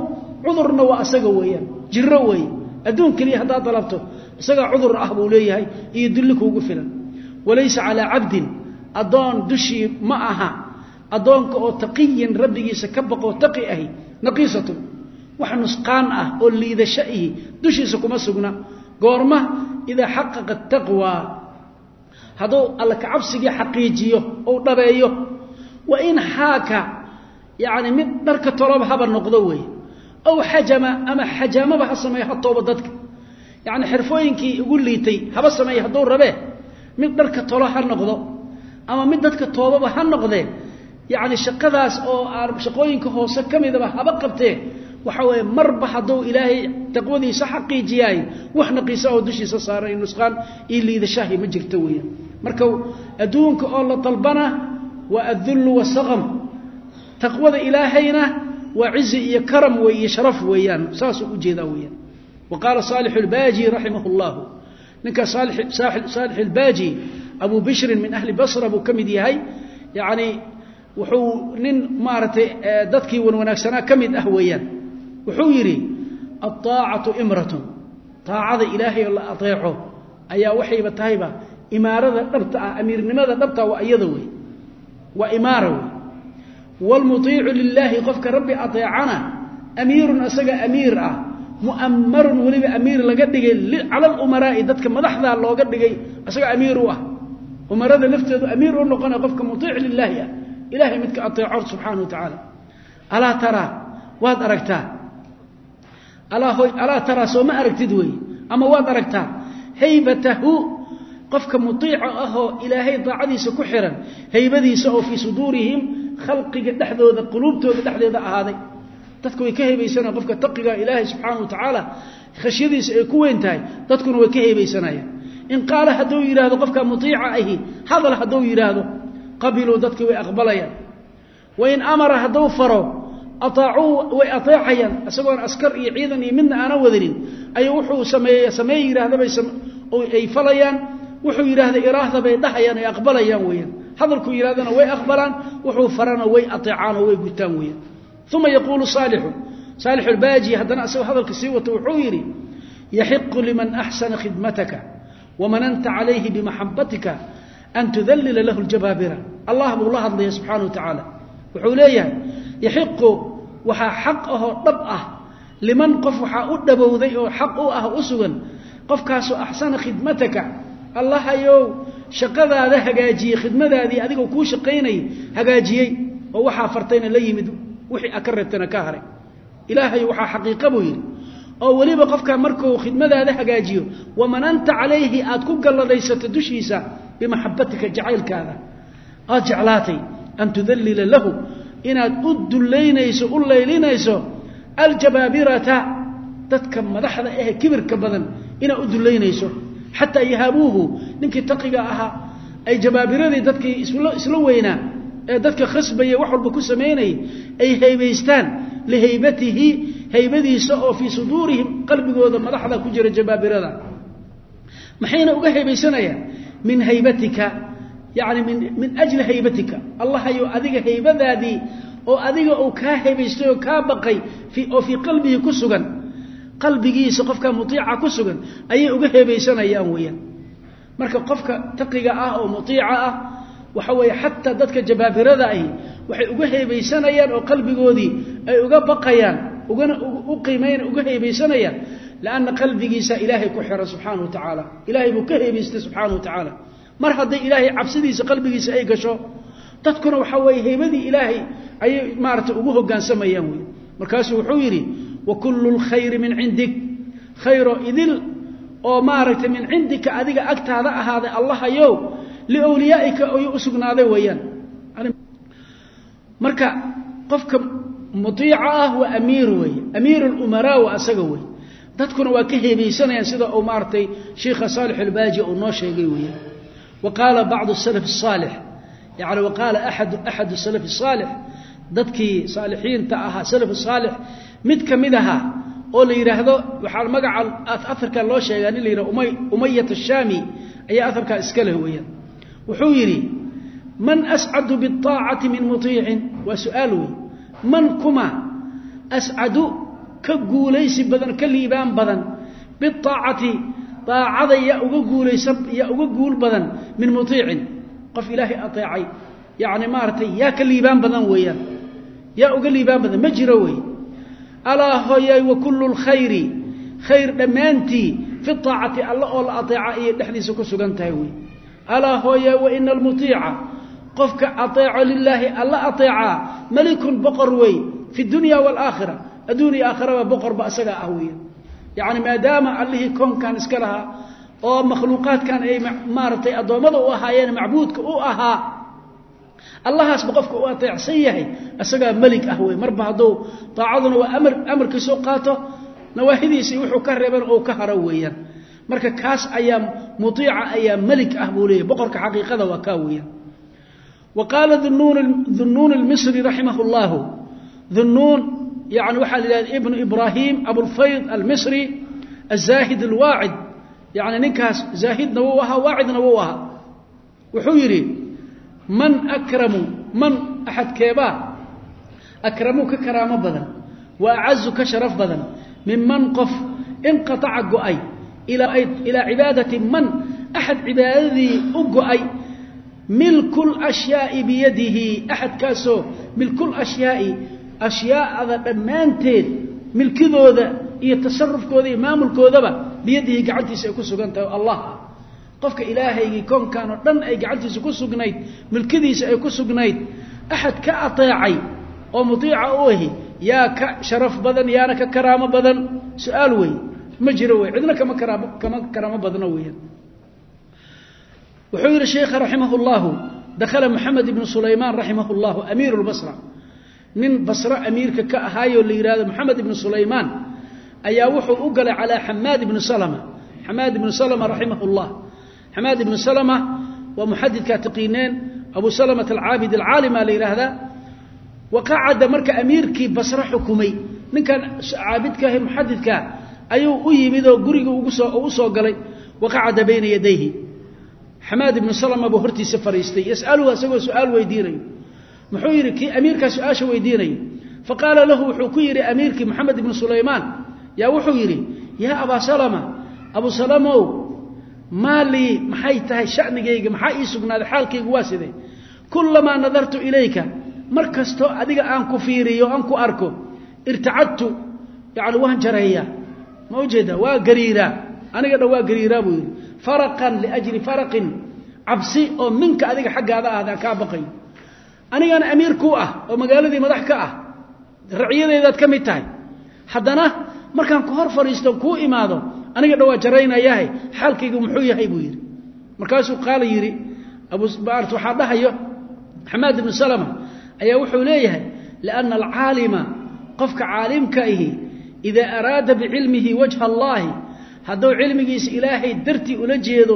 cudurna waa asaga weeyaan. Jiro weeye adduun keliya haddaad dalabto isagaa cudur ah buu leeyahay iyo dulli kuugu filan. Walaysa calىa cabdin addoon dushii ma aha addoonka oo taqiyin rabbigiisa ka baqoo taqi ahi naqiisatun wax nusqaan ah oo liidasho ihi dushiisa kuma sugna. Goorma idaa xaqaqa taqwى hadduu alla kacabsigii xaqiijiyo ou dhabeeyo wa in xaaka mid dharka toloba haba noqdo weeye ow xajama ama xajaamaba ha sameeyo ha tooba dadka. Yacni xirfooyinkii ugu liitay haba sameeya hadduu rabee mid dharka tolo ha noqdo ama mid dadka toobaba ha noqdee yacni shaqadaas oo aan shaqooyinka hoose ka midaba haba qabtee waxa weeye marba hadduu ilaahay taqwadiisa xaqiijiyaay wax naqiisa oo dushiisa saaran nusqaan iyo liidashaahi ma jirto weeyaan marka adduunka oo la dalbana waa addullu wasaqam taqwada ilaahayna waa cizi iyo karam weeye sharaf weeyaan saasuu u jeedaa weyaan wa qaala saalix albaaji raximah اllahu ninkaa saalix albaaji abu min ahli basra buu ka mid yahay. Yanii wuxuu nin maaragtay dadkii wanwanaagsanaa ka mid ah weeyaan. Wuxuu yidhi aaacatu imratun. Aacada ilaahay oo la adeeco ayaa waxayba tahayba imaarada dhabta ah amiirnimada dhabta ah waa iyada wey waa imaara wey wlmuiicu lilaahi qofka rabbi aeecana amiirun isaga amiir ah muammarun weliba amiir laga dhigay cala lumaraai dadka madaxdaa looga dhigay isagoo amiir ah umarada lafteedu amiir u noqona qofka muiic lilaahi ah ilahay midka aeeco subxaana wa tacaala alaa taraa waad aragtaa alaa taraa sooma aragtid wey ama waad aragtaa haybatahu qofka muiica ahoo ilaahay daacadiisa ku xiran haybadiisa oo fii suduurihim khalqiga dhexdooda quluubtooda dhexdeeda ahaaday. Dadku way ka haybaysanayaan qofka taqiga ilaahay subxaana wa tacaala khashyadiisa ay ku weyn tahay dadkuna way ka haybaysanayaan in qaala hadduu yidhaahdo qofka muiica ahi hadal hadduu yidhaahdo qabiluu dadki way aqbalayaan. Wain amara hadduu faro aطaacuu way aطeecayaan isagoon askar iyo ciidan iyo midna aanan wadanin ayuu wuxuu sameeye sameeye yidhaahdabay ay falayaan. Wuxuu yidhaahda iraahda bay dhahayaan ay aqbalayaan weeyaan hadalkuu yidhahdana way aqbalaan wuxuu farana way aطeecaan oo way gutaan weeyaan. Uma yaquulu saalixu saalix albaaji haddana isagoo hadalka sii wato wuxuu yidhi yaxiqu liman axsana khidmataka wamananta calayhi bimaxabatika an tudallila lahu ljabaabira allah buu la hadlaya subxaana wa tacaala. Wuxuu leeyahay yaxiqu waxaa xaq ahoo dhab ah liman qof waxaa u dhabowday oo xaq u ah u sugan qofkaasoo axsana khidmataka allahayow shaqadaada hagaajiyey khidmadaadii adigoo kuu shaqaynayay hagaajiyey oo waxaa fartayna la yimid wixii a ka reebtana ka haray. Ilaahay waxaa xaqiiqa buu yidhi oo weliba qofka markuu khidmadaada hagaajiyo wamananta calayhi aad ku galladaysato dushiisa bimaxabatika jacaylkaada aad jeclaatay an tudallila lahu inaad u dullaynayso u laylinayso aljabaabirata dadka madaxda ahe kibirka badan inaa u dullaynayso xataa yahaabuuhu ninkii taqiga ahaa ay jabaabiradii dadkii isla weynaa ee dadka khasbaya wax walba ku samaynayay ay haybaystaan lihaybatihi haybadiisa oo fii suduurihim qalbigooda madaxda ku jira jabaabirada maxayna uga haybaysanayaan? Min haybatika yani min min ajli haybatika. Allahayo adiga haybadaadii oo adiga uu kaa haybaystay oo kaa baqay oo fii qalbihi ku sugan qalbigiisa qofka muiica ku sugan ayay uga hebaysanayaan weyaan marka qofka taqiga ah oo muiica ah waxa weeye xataa dadka jabaabirada ahi waxay uga hebaysanayaan oo qalbigoodii ay uga baqayaan ugana u qiimayn uga hebaysanayaan lanna qalbigiisa ilaahay ku xira subxaana wa tacaala. Ilahay buu ka hebaystay subxaana wa tacaala. Mar hadday ilaahay cabsidiisa qalbigiisa ay gasho dadkuna waxaa weeye heybadii ilaahay ayay maarata ugu hogaansamayaan wey markaasuu wuxuu yidhi wa kullu lkhayri min cindik. Khayro idil oo maaragtay min cindika adiga agtaada ahaaday allahayow liwliyaaika ayuu u sugnaaday weeyaan. Marka qofka muiica ah waa amiir weeye. Amiir lumaraa waa asaga dadkuna waa ka hebaysanayaan sida uu maaratay sheikha saalix albaaji uu noo sheegay weeyaan wa qaala bacdu salaf saalix yani wa qaala aad axadu salaf saalix dadkii saalixiinta ahaa salaf saalix mid ka mid ahaa oo la yidhaahdo waxaa magaca aarkan loo sheegaa nin la yidhahdo umayat ashaami ayaa aarkaa iska leh weeyaan wuxuu yidhi man ascadu biاطaacati min muطiicin waa su-aal wey man kuma ascadu ka guulaysi badan ka liibaan badan biaacati aacada yaa uga guulaysa yaa uga guul badan min muiicin qof ilaahay aeecay yani maaratay yaa ka liibaan badan weeyaan yaa uga liibaan badan ma jiro wey alaa hoyay wa kullu lkhayri khayr dhammaantii fi aacati alla oo la aeeca ayay dhexdiisa ku sugan tahay wey. Alaa hooya wa ina almuiica qofka aeeco lilaahi alla aeecaa malikun boqor wey fi dunya waalaakhira adduun iyo aakhiraba boqorba isagaa ah weya yacni maadaama allihii koonkan iska lahaa oo makhluuqaadkan ay maaragtay addoommada u ahaayeen macbuudka u ahaa allahaasba qofka u ateecsan yahay? Isagaa melig ah wey marba hadduu daacaduna waa amar amarkiisoo qaato nawaahidiisii wuxuu ka reeban oo ka haro weeyaan. Marka kaas ayaa muiica ayaa melig ah buu leeyahy boqorka xaqiiqada waa kaa weeyaan. Wa qaala dunnuun almisri raximah llahu dunnuun yani waxaa la yidhahda ibnu ibraahim abulfayd almisri azaahid alwaacid. Yani ninkaas zaahidna wuu ahaa waacidna wuu ahaa. Wuxuu yidhi man akramu man axadkeebaa akramuu ka karaamo badan wa acazu ka sharaf badan minman qof inqataca go'ay ilaa cibaadati man axad cibaadadii u go'ay milku lashyaai biyadihi axadkaasoo milkulashyaai ashyaada dhammaanteed milkidooda iyo tasarufkooda iyo maamulkoodaba biyadihi gacantiisa ay ku sugan tahay allah. ah qofka ilaahaygii koonkan oo dhan ay gacantiisa ku sugnayd milkidiisa ay ku sugnayd axad ka ateecay oo muiica u ahi yaa ka sharaf badan yaana ka karaamo badan su-aal wey ma jiro wey cidna kama karaamo kama karaamo badno weeyaan wuxuu yihi sheikha raximah اllahu dakhala moxamed ibnu sulaymaan raximah اllahu amiir lbasra nin basro amiirka ka ahaayoo la yihahdo moxamed ibnu sulaymaan ayaa wuxuu u galay calaa xamaad ibni salma xamaad ibnu salma raximah اllah xamaad ibnu salma waa muxadidkaa taqiineen abu salmat alcaabid alcaalima la yidhaahdaa waqacada marka amiirkii basre xukumay. Ninkan caabidkaahe muxadidka ayuu u yimid oo guriga ugusoo u soo galay waqacada bayna yadayhi. Xamaad ibnu salma buu hortiisa fariistay. Yasaluhu isagoo su'aal weydiinayo. Muxuu yidhi kii amiirkaa su'aasha weydiinayo? Faqaala lahu wuxuu ku yidhi amiirkii moxamed ibnu sulaymaan yaa wuxuu yidhi yaa abaa salama abu salamow maa lii maxay tahay shanigayga maxaa ii sugnaaday xaalkaygu waa sidee kulamaa nadartu ilayka mar kastoo adiga aan ku fiiriyo aan ku arko irtacadtu yani waan jareeyaa ma ujeeda waa gariiraa. Aniga dhan waa gariiraa buu yidhi. Faraqan liajli faraqin cabsi oo minka adiga xaggaada ahda kaa baqayo anigana amiir kuu ah oo magaaladii madax ka ah racyadeedaad ka mid tahay. Haddana markaan ku hor fadhiisto kuu imaado aniga dhan waa jaraynayahay xaalkaygu muxuu yahay buu yidhi. Markaasuu qaala yidhi abuart waxaa dhahayo xamaad ibnu salma ayaa wuxuu leeyahay lianna alcaalima qofka caalimka ihi idaa araada bicilmihi wajha allaahi hadduu cilmigiisa ilaahay dartii ula jeedo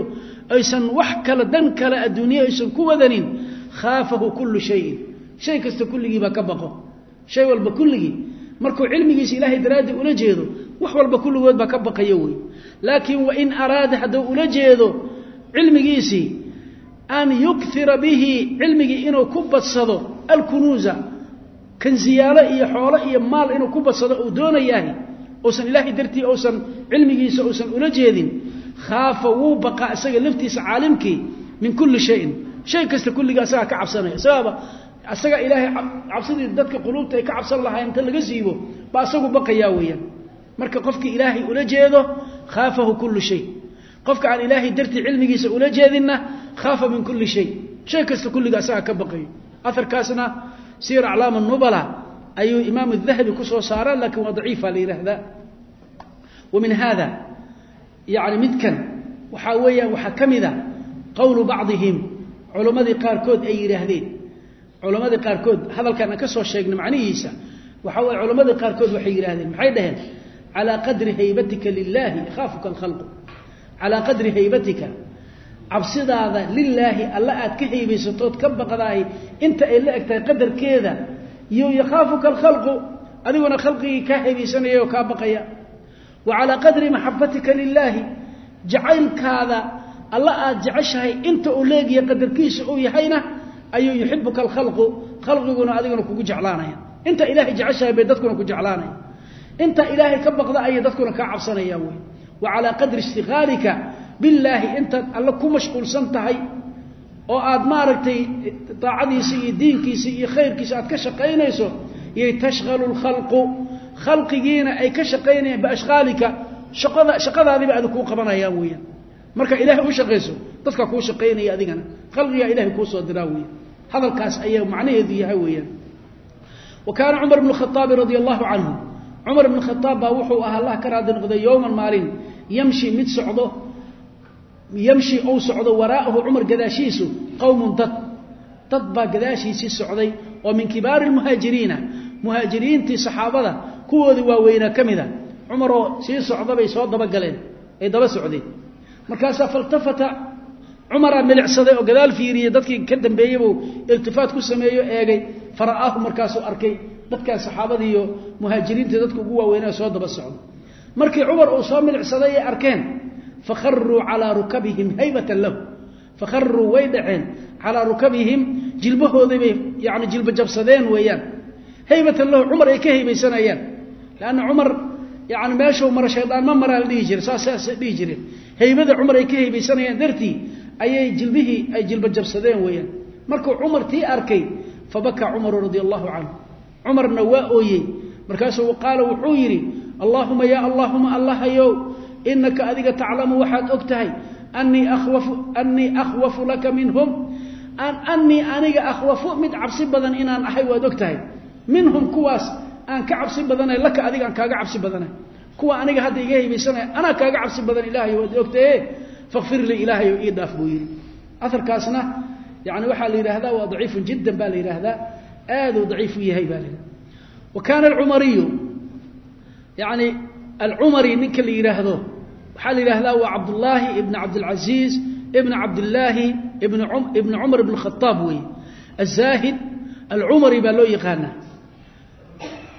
aysan wax kale dan kale adduunye aysan ku wadanin khaafahu kullu shayin. Shay kasta kulligii baa ka baqo. Shay walba kulligii markuu cilmigiisa ilaahay daraaddii ula jeedo wax walba kulligood baa ka baqayo wey. Laakiin wain araada hadduu ula jeedo cilmigiisii an yukira bihi cilmigii inuu ku badsado alkunuuza kansiyaalo iyo xoolo iyo maal inuu ku badsado uu doonayahay uusan ilaahay dartii uusan cilmigiisa uusan ula jeedin khaafa wuu baqaa isaga laftiisa caalimkii min kulli shayin. Shay kasta kulliga asagaa ka cabsanaya. Isagaaba asaga ilaahay cabsidii dadka quluubta ay ka cabsan lahayn inta laga siibo baa asagu baqayaa weeyaan marka qofkii ilaahay ula jeedo khaafahu kullu shay. Qofka aan ilaahay dartii cilmigiisa ula jeedinna khaafa min kulli shay. Shay kasta kulliga asagaa ka baqayo. Aharkaasna siir aclaam nubala ayuu imaam dahabi ku soo saara laakiin waa daciifa la yidhaahdaa wa min haada yani midkan waxaa weeyaan waxaa ka mida qowlu bacdihim culammadii qaarkood ay yidhaahdeen culammadii qaarkood hadalkan aan ka soo sheegna macnihiisa waxaa weye culammadii qaarkood waxay yidhahdeen maxay dhaheen calaa qadri haybatika lilaahi khaafuka alkhalqu calaa qadri haybatika. Cabsidaada lilaahi alla aad ka haybaysatood ka baqdaahi inta ay la eg tahay qadarkeeda iyo yakhaafuka alkhalqu adiguna khalqigii kaa haybaysanaya oo kaa baqaya. Wa calaa qadri maxabatika lilaahi jacaylkaada alla aad jeceshahay inta uu leegiya qadarkiisa uu yahayna ayuu yuxibuka alkhalqu. Khalqiguna adiguna kugu jeclaanaya. Inta ilaahay jeceshahay bay dadkuna ku jeclaanaya inta ilaahay ka baqda ayay dadkuna kaa cabsanayaan wey wa calaa qadri ishtiqaalika billaahi intaad alle ku mashquulsan tahay oo aad maaragtay daacadiisa iyo diinkiisa iyo khayrkiisa aad ka shaqaynayso yay tashhalu lkhalqu khalqigiina ay ka shaqaynayaan biashqaalika shaqada shaqadaadiiba adig kuu qabanayaan weeyaan. Marka ilaahay u shaqayso dadka kuu shaqaynaya adigana khalqigaa ilahay kuu soo diraa weeyaan. Hadalkaas ayaa macnaheedu yahay weeyaan. Wa kaana cumar bnu khaaabi radia allahu canhu cumar bnu khaaab baa wuxuu ahaa allah ka raadi noqday yowman maalin. Yamshi mid socdo yamshi ou socdo waraa'ahu cumar gadaashiisu qowmun dad. Dad baa gadaashiisii socday oo min kibaari lmuhaajiriina muhaajiriintii saxaabada kuwoodii waaweynaa ka mida. Cumaroo sii socdabay soo dabagaleen ay daba socdeen. Markaasaa faltafata cumaraa milicsaday oo gadaal fiiriyey dadkii ka dambeeyey buu iltifaat ku sameeyo eegay fara'aahu markaasuu arkay dadkaa saxaabadiiyo muhaajiriintii dadka ugu waaweynaa soo daba socda markii cumar uu soo milicsaday ay arkeen fakharuu calaa rukabihim haybatan lahu. Fakharuu way dhaceen. Calaa rukabihim jilbahooday bay yani jilba jabsadeen weeyaan. Haybatan lahu cumar ay ka haybaysanayaan. Lanna cumar yani meeshuu mara shaydaan ma maraa la dhihi jire saas dhihi jireen. Haybada cumar ay ka haybaysanayaan dartii ayay jilbihii ay jilba jabsadeen weeyaan. Markuu cumar tii arkay fabakaa cumaru radia allahu canhu cumarna waa ooyey. Markaasuu qaala wuxuu yidhi allaahuma yaa allaahuma allahayow inaka adiga taclamu waxaad og tahay anii akhwafu laka minhum anii aniga akhwafu mid cabsi badan inaan ahay waad og tahay. Minhum kuwaas aan ka cabsi badanay laka adiga aan kaaga cabsi badanay. Kuwa aniga hadda iga haybaysanaya anaa kaaga cabsi badan ilaahay waad ogtahe fakfir lii ilaahayo ii dhaaf buu yidhi. Aarkaasna yani waxaa la yidhaahdaa waa daciifun jiddan baa la yidhaahdaa aaduu daciif u yahay baa yidhahda wa kaana alcumariyu yani alcumari ninka la yidhaahdo waxaa la yidhaahdaa waa cabdullaahi ibna cabdilcasiis ibna cabdillaahi ibna cumar ibn khaaab weeye. Azaahid alcumari baa loo yaqaanaa.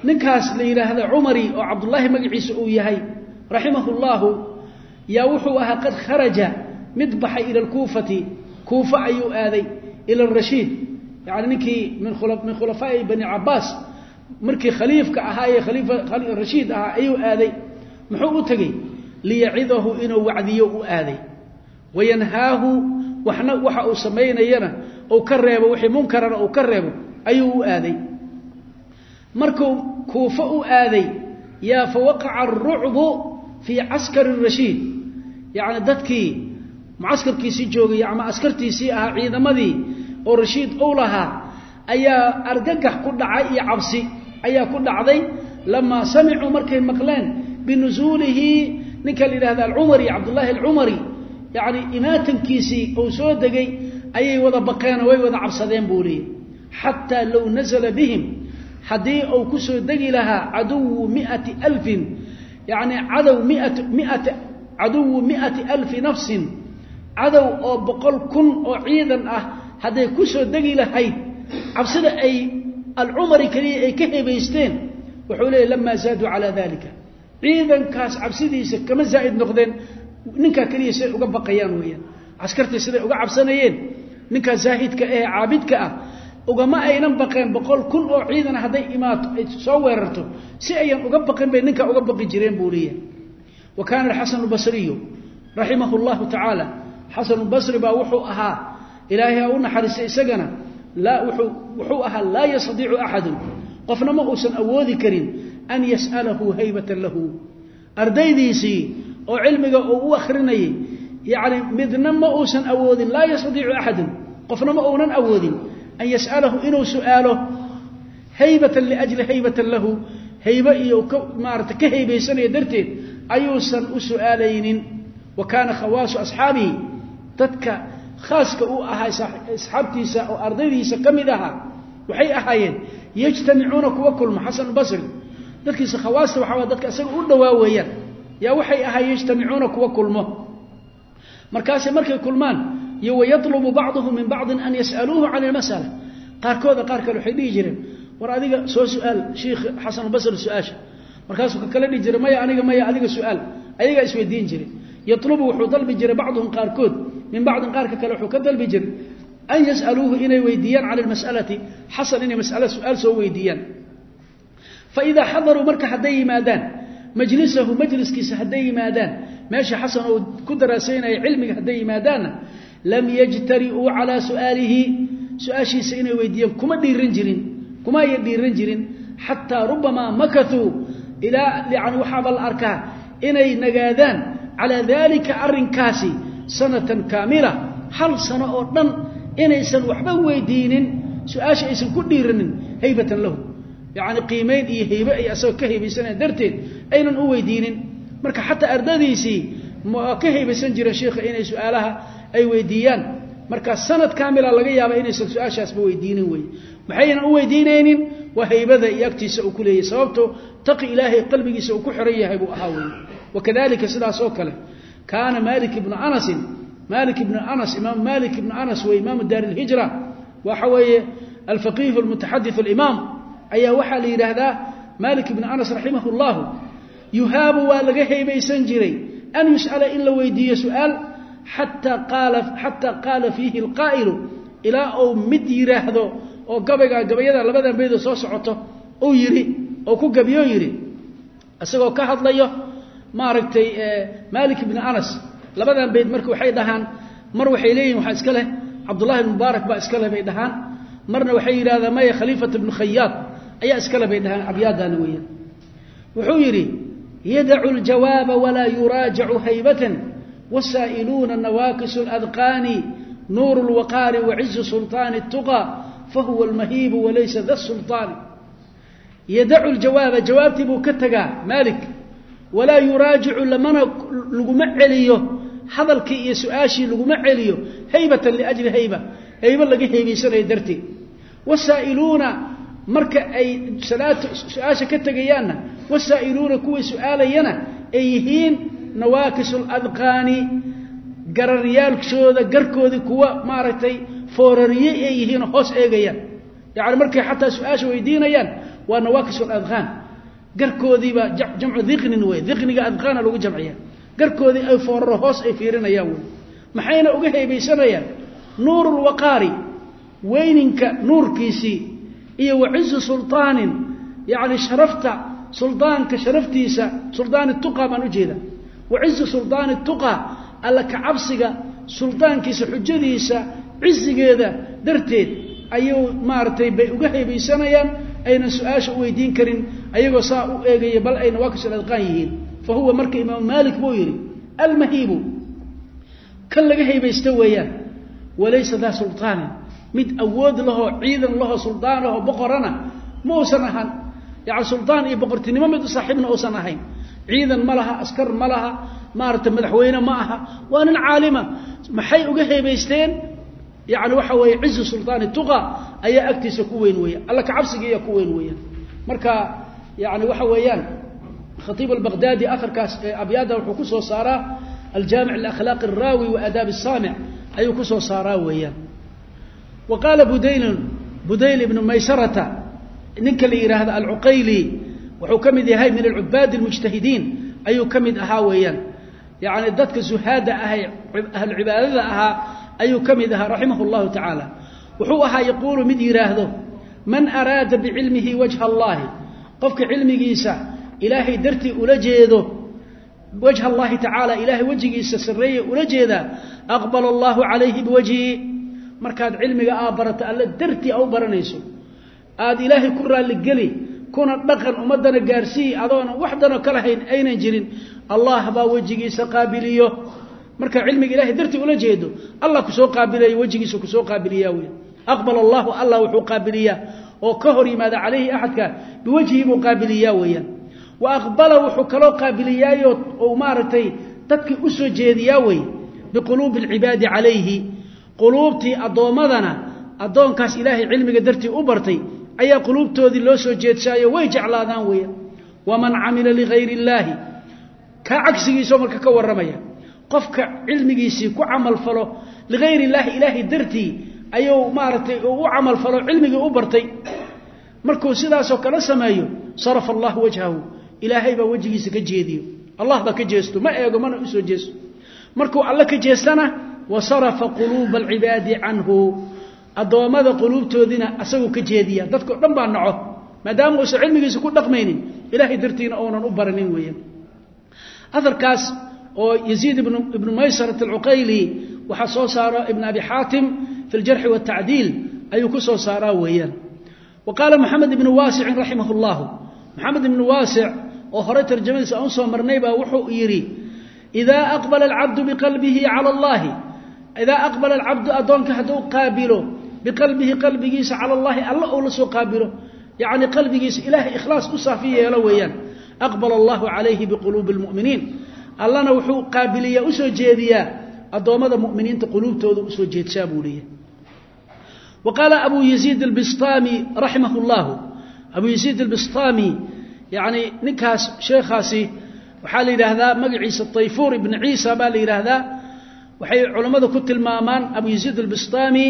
Ninkaas la yidhaahda cumari oo cabdullaahi magaciisa uu yahay raximahu llahu yaa wuxuu ahaa qad kharaja mid baxay ila alkuufati. Kuufa ayuu aaday ila arashiid yani ninkii min khulafaai bani cabaas markii khaliifka ahaa ee rashiid ahaa ayuu aaday. Muxuu u tegey? Liyacidahu inuu wacdiyo u aaday. Wayanhaahu waxna waxa uu samaynayana uu ka reebo wixii munkarana uu ka reebo ayuu u aaday. Markuu kuufo u aaday yaa fawaqaca arucbu fii caskari rashiid. Yacni dadkii mucaskarkiisii joogay ama askartiisii ahaa ciidamadii oo rashiid u lahaa ayaa argagax ku dhacay iyo cabsi ayaa ku dhacday. Lamaa samicuu markay maqleen binusuulihi ninka la yidhahda alcumari cabdullaahi alcumari yacni imaatankiisii uu soo degay ayay wada baqeenoo way wada cabsadeen buu leeyay xataa low nasala bihim haddii uu ku soo degi lahaa caduwu miati alfin yacni cadow miat miata caduwu miati alfi nafsin cadow oo boqol kun oo ciidan ah hadday ku soo degi lahayd cabsida ay alcumari keliya ay ka hebaysteen wuxuu leeyay lamaa zaaduu calaa dalika ciidankaas cabsidiisa kama zaa'id noqdeen ninkaa keliya siday uga baqayaan weeyaan. Caskartii siday uga cabsanayeen ninkaa zaahidka ee caabidka ah ugama aynan baqeen boqol kun oo ciidan hadday imaato ay soo weerarto si ayan uga baqin bay ninkaa uga baqi jireen buu leeyahay. Wa kaana alxasanu basriyu raximahu llahu tacaala xasanu basri baa wuxuu ahaa ilaahay ha u naxariistay isagana wuxuu ahaa laa yastadiicu axadun. Qofna ma uusan awoodi karin an yas'alahu haybatan lahu. Ardaydiisii oo cilmiga uu u akrinayay yacni midna ma uusan awoodin laa yastadiicu axadun. Qofna ma uunan awoodin an yas'alahu inuu su'aalo haybatan liajli haybatan lahu. Haybe iyo maarata ka haybaysanaya darteed ayuusan u su'aalaynin. Wa kaana khawaasu asxaabihi dadka khaaska u ahaa asxaabtiisa oo ardaydiisa ka mid ahaa waxay ahaayeen yajtamicuuna kuwa kulma. Xasan basri dadkiisa khawaasta waxaa dadka isaga u dhowaa weeyaan yaa waxay ahaayeen yajtamicuuna kuwa kulmo. Markaase markay kulmaan iyo wayatlubu bacduhum min bacdin an yas'aluuhu can ilmas'ala qaarkooda qaar kale waxay dhihi jireen war adiga soo su'aal sheikh xasanulbasri su'aasha. Markaasuu ka kala dhihi jiray maya aniga maya adiga su'aal. Ayagaa isweydiin jiray yatlubu wuxuu dalbi jiray bacduhum qaarkood min bacdin qaarka kale wuxuu ka dalbi jiray an yas'aluuhu inay weydiiyaan cala lmas'alati xasan inay mas'ala su'aal soo weydiiyaan. Fa idaa xadaruu marka hadday yimaadaan majlisahu majliskiisa hadday yimaadaan meesha xasan uu ku daraasaynaya cilmiga hadday yimaadaanna lam yajtari'uu calaa su'aalihi su'aashiisa inay weydiiyaan kuma dhiiran jirin kuma aya dhiiran jirin xataa rubamaa makatuu ilaa yani waxaaba la arkaa inay nagaadaan calaa daalika arrinkaasi sanatan kaamila hal sano oo dhan inaysan waxba weydiinin su'aasha aysan ku dhiiranin haybatan lahu. Yacni qiimayn iyo haybe ay asagoo ka haybaysanaya darteed aynan u weydiinin. Marka xataa ardadiisii ka haybaysan jira sheikha inay su'aalaha ay weydiiyaan marka sanad kaamila laga yaaba inaysan su'aashaasba weydiinin wey. Maxaynan u weydiinaynin waa haybada iyo agtiisa uu ku leeyahy sababto taqi ilaahay qalbigiisa uu ku xiran yahay buu ahaa wey wakadalika sidaas oo kale kaana malik ibnu anasin malik ibnu anas imaam malik ibnu anas wey imaamu daar ilhijra waxa weeye alfaqiihu almutaxadith alimaam ayaa waxaa la yidhaahdaa malik ibnu anas raximah llahu yuhaabu waa laga haybaysan jiray an yus'ala in la weydiiyo su'aal xataa qaala fiihi alqaa'ilu ilaa uu mid yidhaahdo oo gabayga gabayada labadan beydoo soo socoto uu yidhi oo ku gabiyo yidhi isagoo ka hadlayo maaragtay malik ibni anas labadan beyd marka waxay dhahaan mar waxay leeyihin waxaa iska leh cabdullahi ibn mubaarak baa iska leh bay dhahaan marna waxay yidhahdaan maya khaliifat ibnu khayaad ayaa iska leh bay dhahaan abyaadaani weeyaan wuxuu yidhi yadacu ljawaaba walaa yuraajacu haybatan wasaa'iluuna nawaakisu ladqaani nuuru lwaqaari wacizu sulطaani اtuqى fahuwa almahiibu walaysa da sulطaani yadacu ljawaaba jawaabtii buu ka tegaa maalik walaa yuraajicu lamana laguma celiyo hadalkii iyo su'aashii laguma celiyo haybatan liajli hayba haybo laga haybaysanayo darteed. Wasaa'iluuna marka ay su'aasha ka tegayaanna wasaa'iluuna kuway su'aalayana ay yihiin nawaakisu ladqaani gararyaalshooda garkoodii kuwa maaragtay foorariye ay yihiinoo hoos eegayaan. Yacni markay xataa su'aasha weydiinayaan waa nawaakis ladqaan garkoodiibaa jamcu diqnin wey diqniga adqaana lagu jamciya garkoodii ay fooraro hoos ay fiirinayaan wey maxayna uga haybaysanayaan nuuru lwaqaari weyninka nuurkiisii iyo wacizu sulطaanin yacni sharafta suldaanka sharaftiisa suldaani tuqa baan ujeeda wacizu suldaani tuqa alla kacabsiga suldaankiisa xujadiisa cizigeeda darteed ayuu maaragtay bay uga haybaysanayaan aynan su'aasha u weydiin karin ayagoo saa u eegaya bal ay nawaakis aladqaan yihiin. Fa huwa marka imaamu maalik buu yidhi almahiibu kan laga haybaysta weeyaan walaysa daa sulطaanin mid awood lahoo ciidan lahoo suldaan lahoo boqorana ma uusan ahan. Yani suldaan iyo boqortinimo mid u saaxiibna uusan ahayn. Ciidan ma laha askar ma laha maarata madaxweyne ma aha. Waa nin caalima maxay uga haybaysteen yani waxa weeye cizu sulطaani tuqa ayaa agtiisa ku weyn weeyaan. Alla kacabsiga ayaa ku weyn weeyaan. Marka yani waxa weeyaan khatiib albaqdaadi aharkaas abyaada wuxuu ku soo saaraa aljaamic liakhlaaqi alraawi wa aadaabi asaamic ayuu ku soo saaraa weeyaan. Wa qaala budaylun budayl ibnu maysarata ninka la yidhaahda alcuqayli wuxuu ka mid yahay min alcubaadi almujtahidiin ayuu ka mid ahaa weeyaan. Yacni dadka zuhaada ahay ahlucibaadada ahaa ayuu ka mid ahaa raximah llahu tacaala. Wuxuu ahaa yaquulu mid yidhaahdo man araada bicilmihi wajha allahi. Qofka cilmigiisa ilaahay dartii ula jeedo wajha allahi tacaala ilaahay wejigiisa sarreeye ula jeedaa aqbala allahu calayhi biwajhi. Markaad cilmiga aa barato alle dartii a u baranayso. Aada ilaahay ku raalligeli kuna dhaqan ummadana gaarsii adoona waxdanoo kala hayn aynan jirin. Allah baa wejigiisa qaabiliyo marka cilmiga ilahay dartii ula jeedo allah ku soo qaabilayo wejigiisa ku soo qaabiliyaa wey aqbal allahu allah wuxuu qaabiliyaa oo ka hor yimaada calayhi axadka biwajhi buu qaabiliyaa weeyaan wa aqbala wuxuu kaloo qaabiliyaayo ou maaragtay dadkii u soo jeediyaa wey biquluubi alcibaadi calayhi. Quluubtii addoommadana addoonkaas ilaahay cilmiga dartii u bartay ayaa quluubtoodii loo soo jeedsaayo way jeclaadaan weeyaan waman camila ligayri illaahi kaa cagsigiisoo marka ka warramaya qofka cilmigiisii ku camalfalo ligayri illaahi ilaahay dartii ayuu maaragtay u camalfalo cilmigii u bartay. Markuu sidaasoo kale sameeyo sarafa allahu wajhahu ilaahay baa wejigiisa ka jeediyo. Allah ka jeesto ma eego mana u soo jeesto. Markuu alle ka jeestana wa quluuba alcibaadi canhu. Addoommada quluubtoodiina asaguu ka jeediya. Dadkao dhan baa naco maadaama uusan cilmigiisa ku dhaqmaynin ilahay dartiina uunan u baranin weeyaan. Aharkaas oo yaziid ibnu maysarat alcuqayli waxaa soo saara ibn abi xaatim fi ljarxi waatacdiil ayuu ku soo saaraa weeyaan. Wa qaala moxamed ibnu waasicin raximah llahu moxamed ibnu waasic oo hore tarjamadiisa aan u soo marnay baa wuxuu yidhi idaa aqbala alcabdu biqalbihi cala allahi idaa aqbala alcabdu addoonka hadduu qaabilo biqalbihi qalbigiisa cala allahi alla uu la soo qaabilo yacni qalbigiisa ilaahay ikhlaas u saafi yeelo weeyaan aqbala allahu calayhi biquluubi lmu'miniin allana wuxuu qaabiliyaa u soo jeediyaa addoommada muminiinta quluubtooda u soo jeedsaa buu leeyahy wa qaala abu yaziid albistami raximah llahu abu yaziid albistami yacni ninkaas sheekhaasi waxaa la yidhaahdaa magaciisa tayfuur ibn ciisa baa la yidhaahdaa waxay culammadu ku tilmaamaan abu yaziid albistami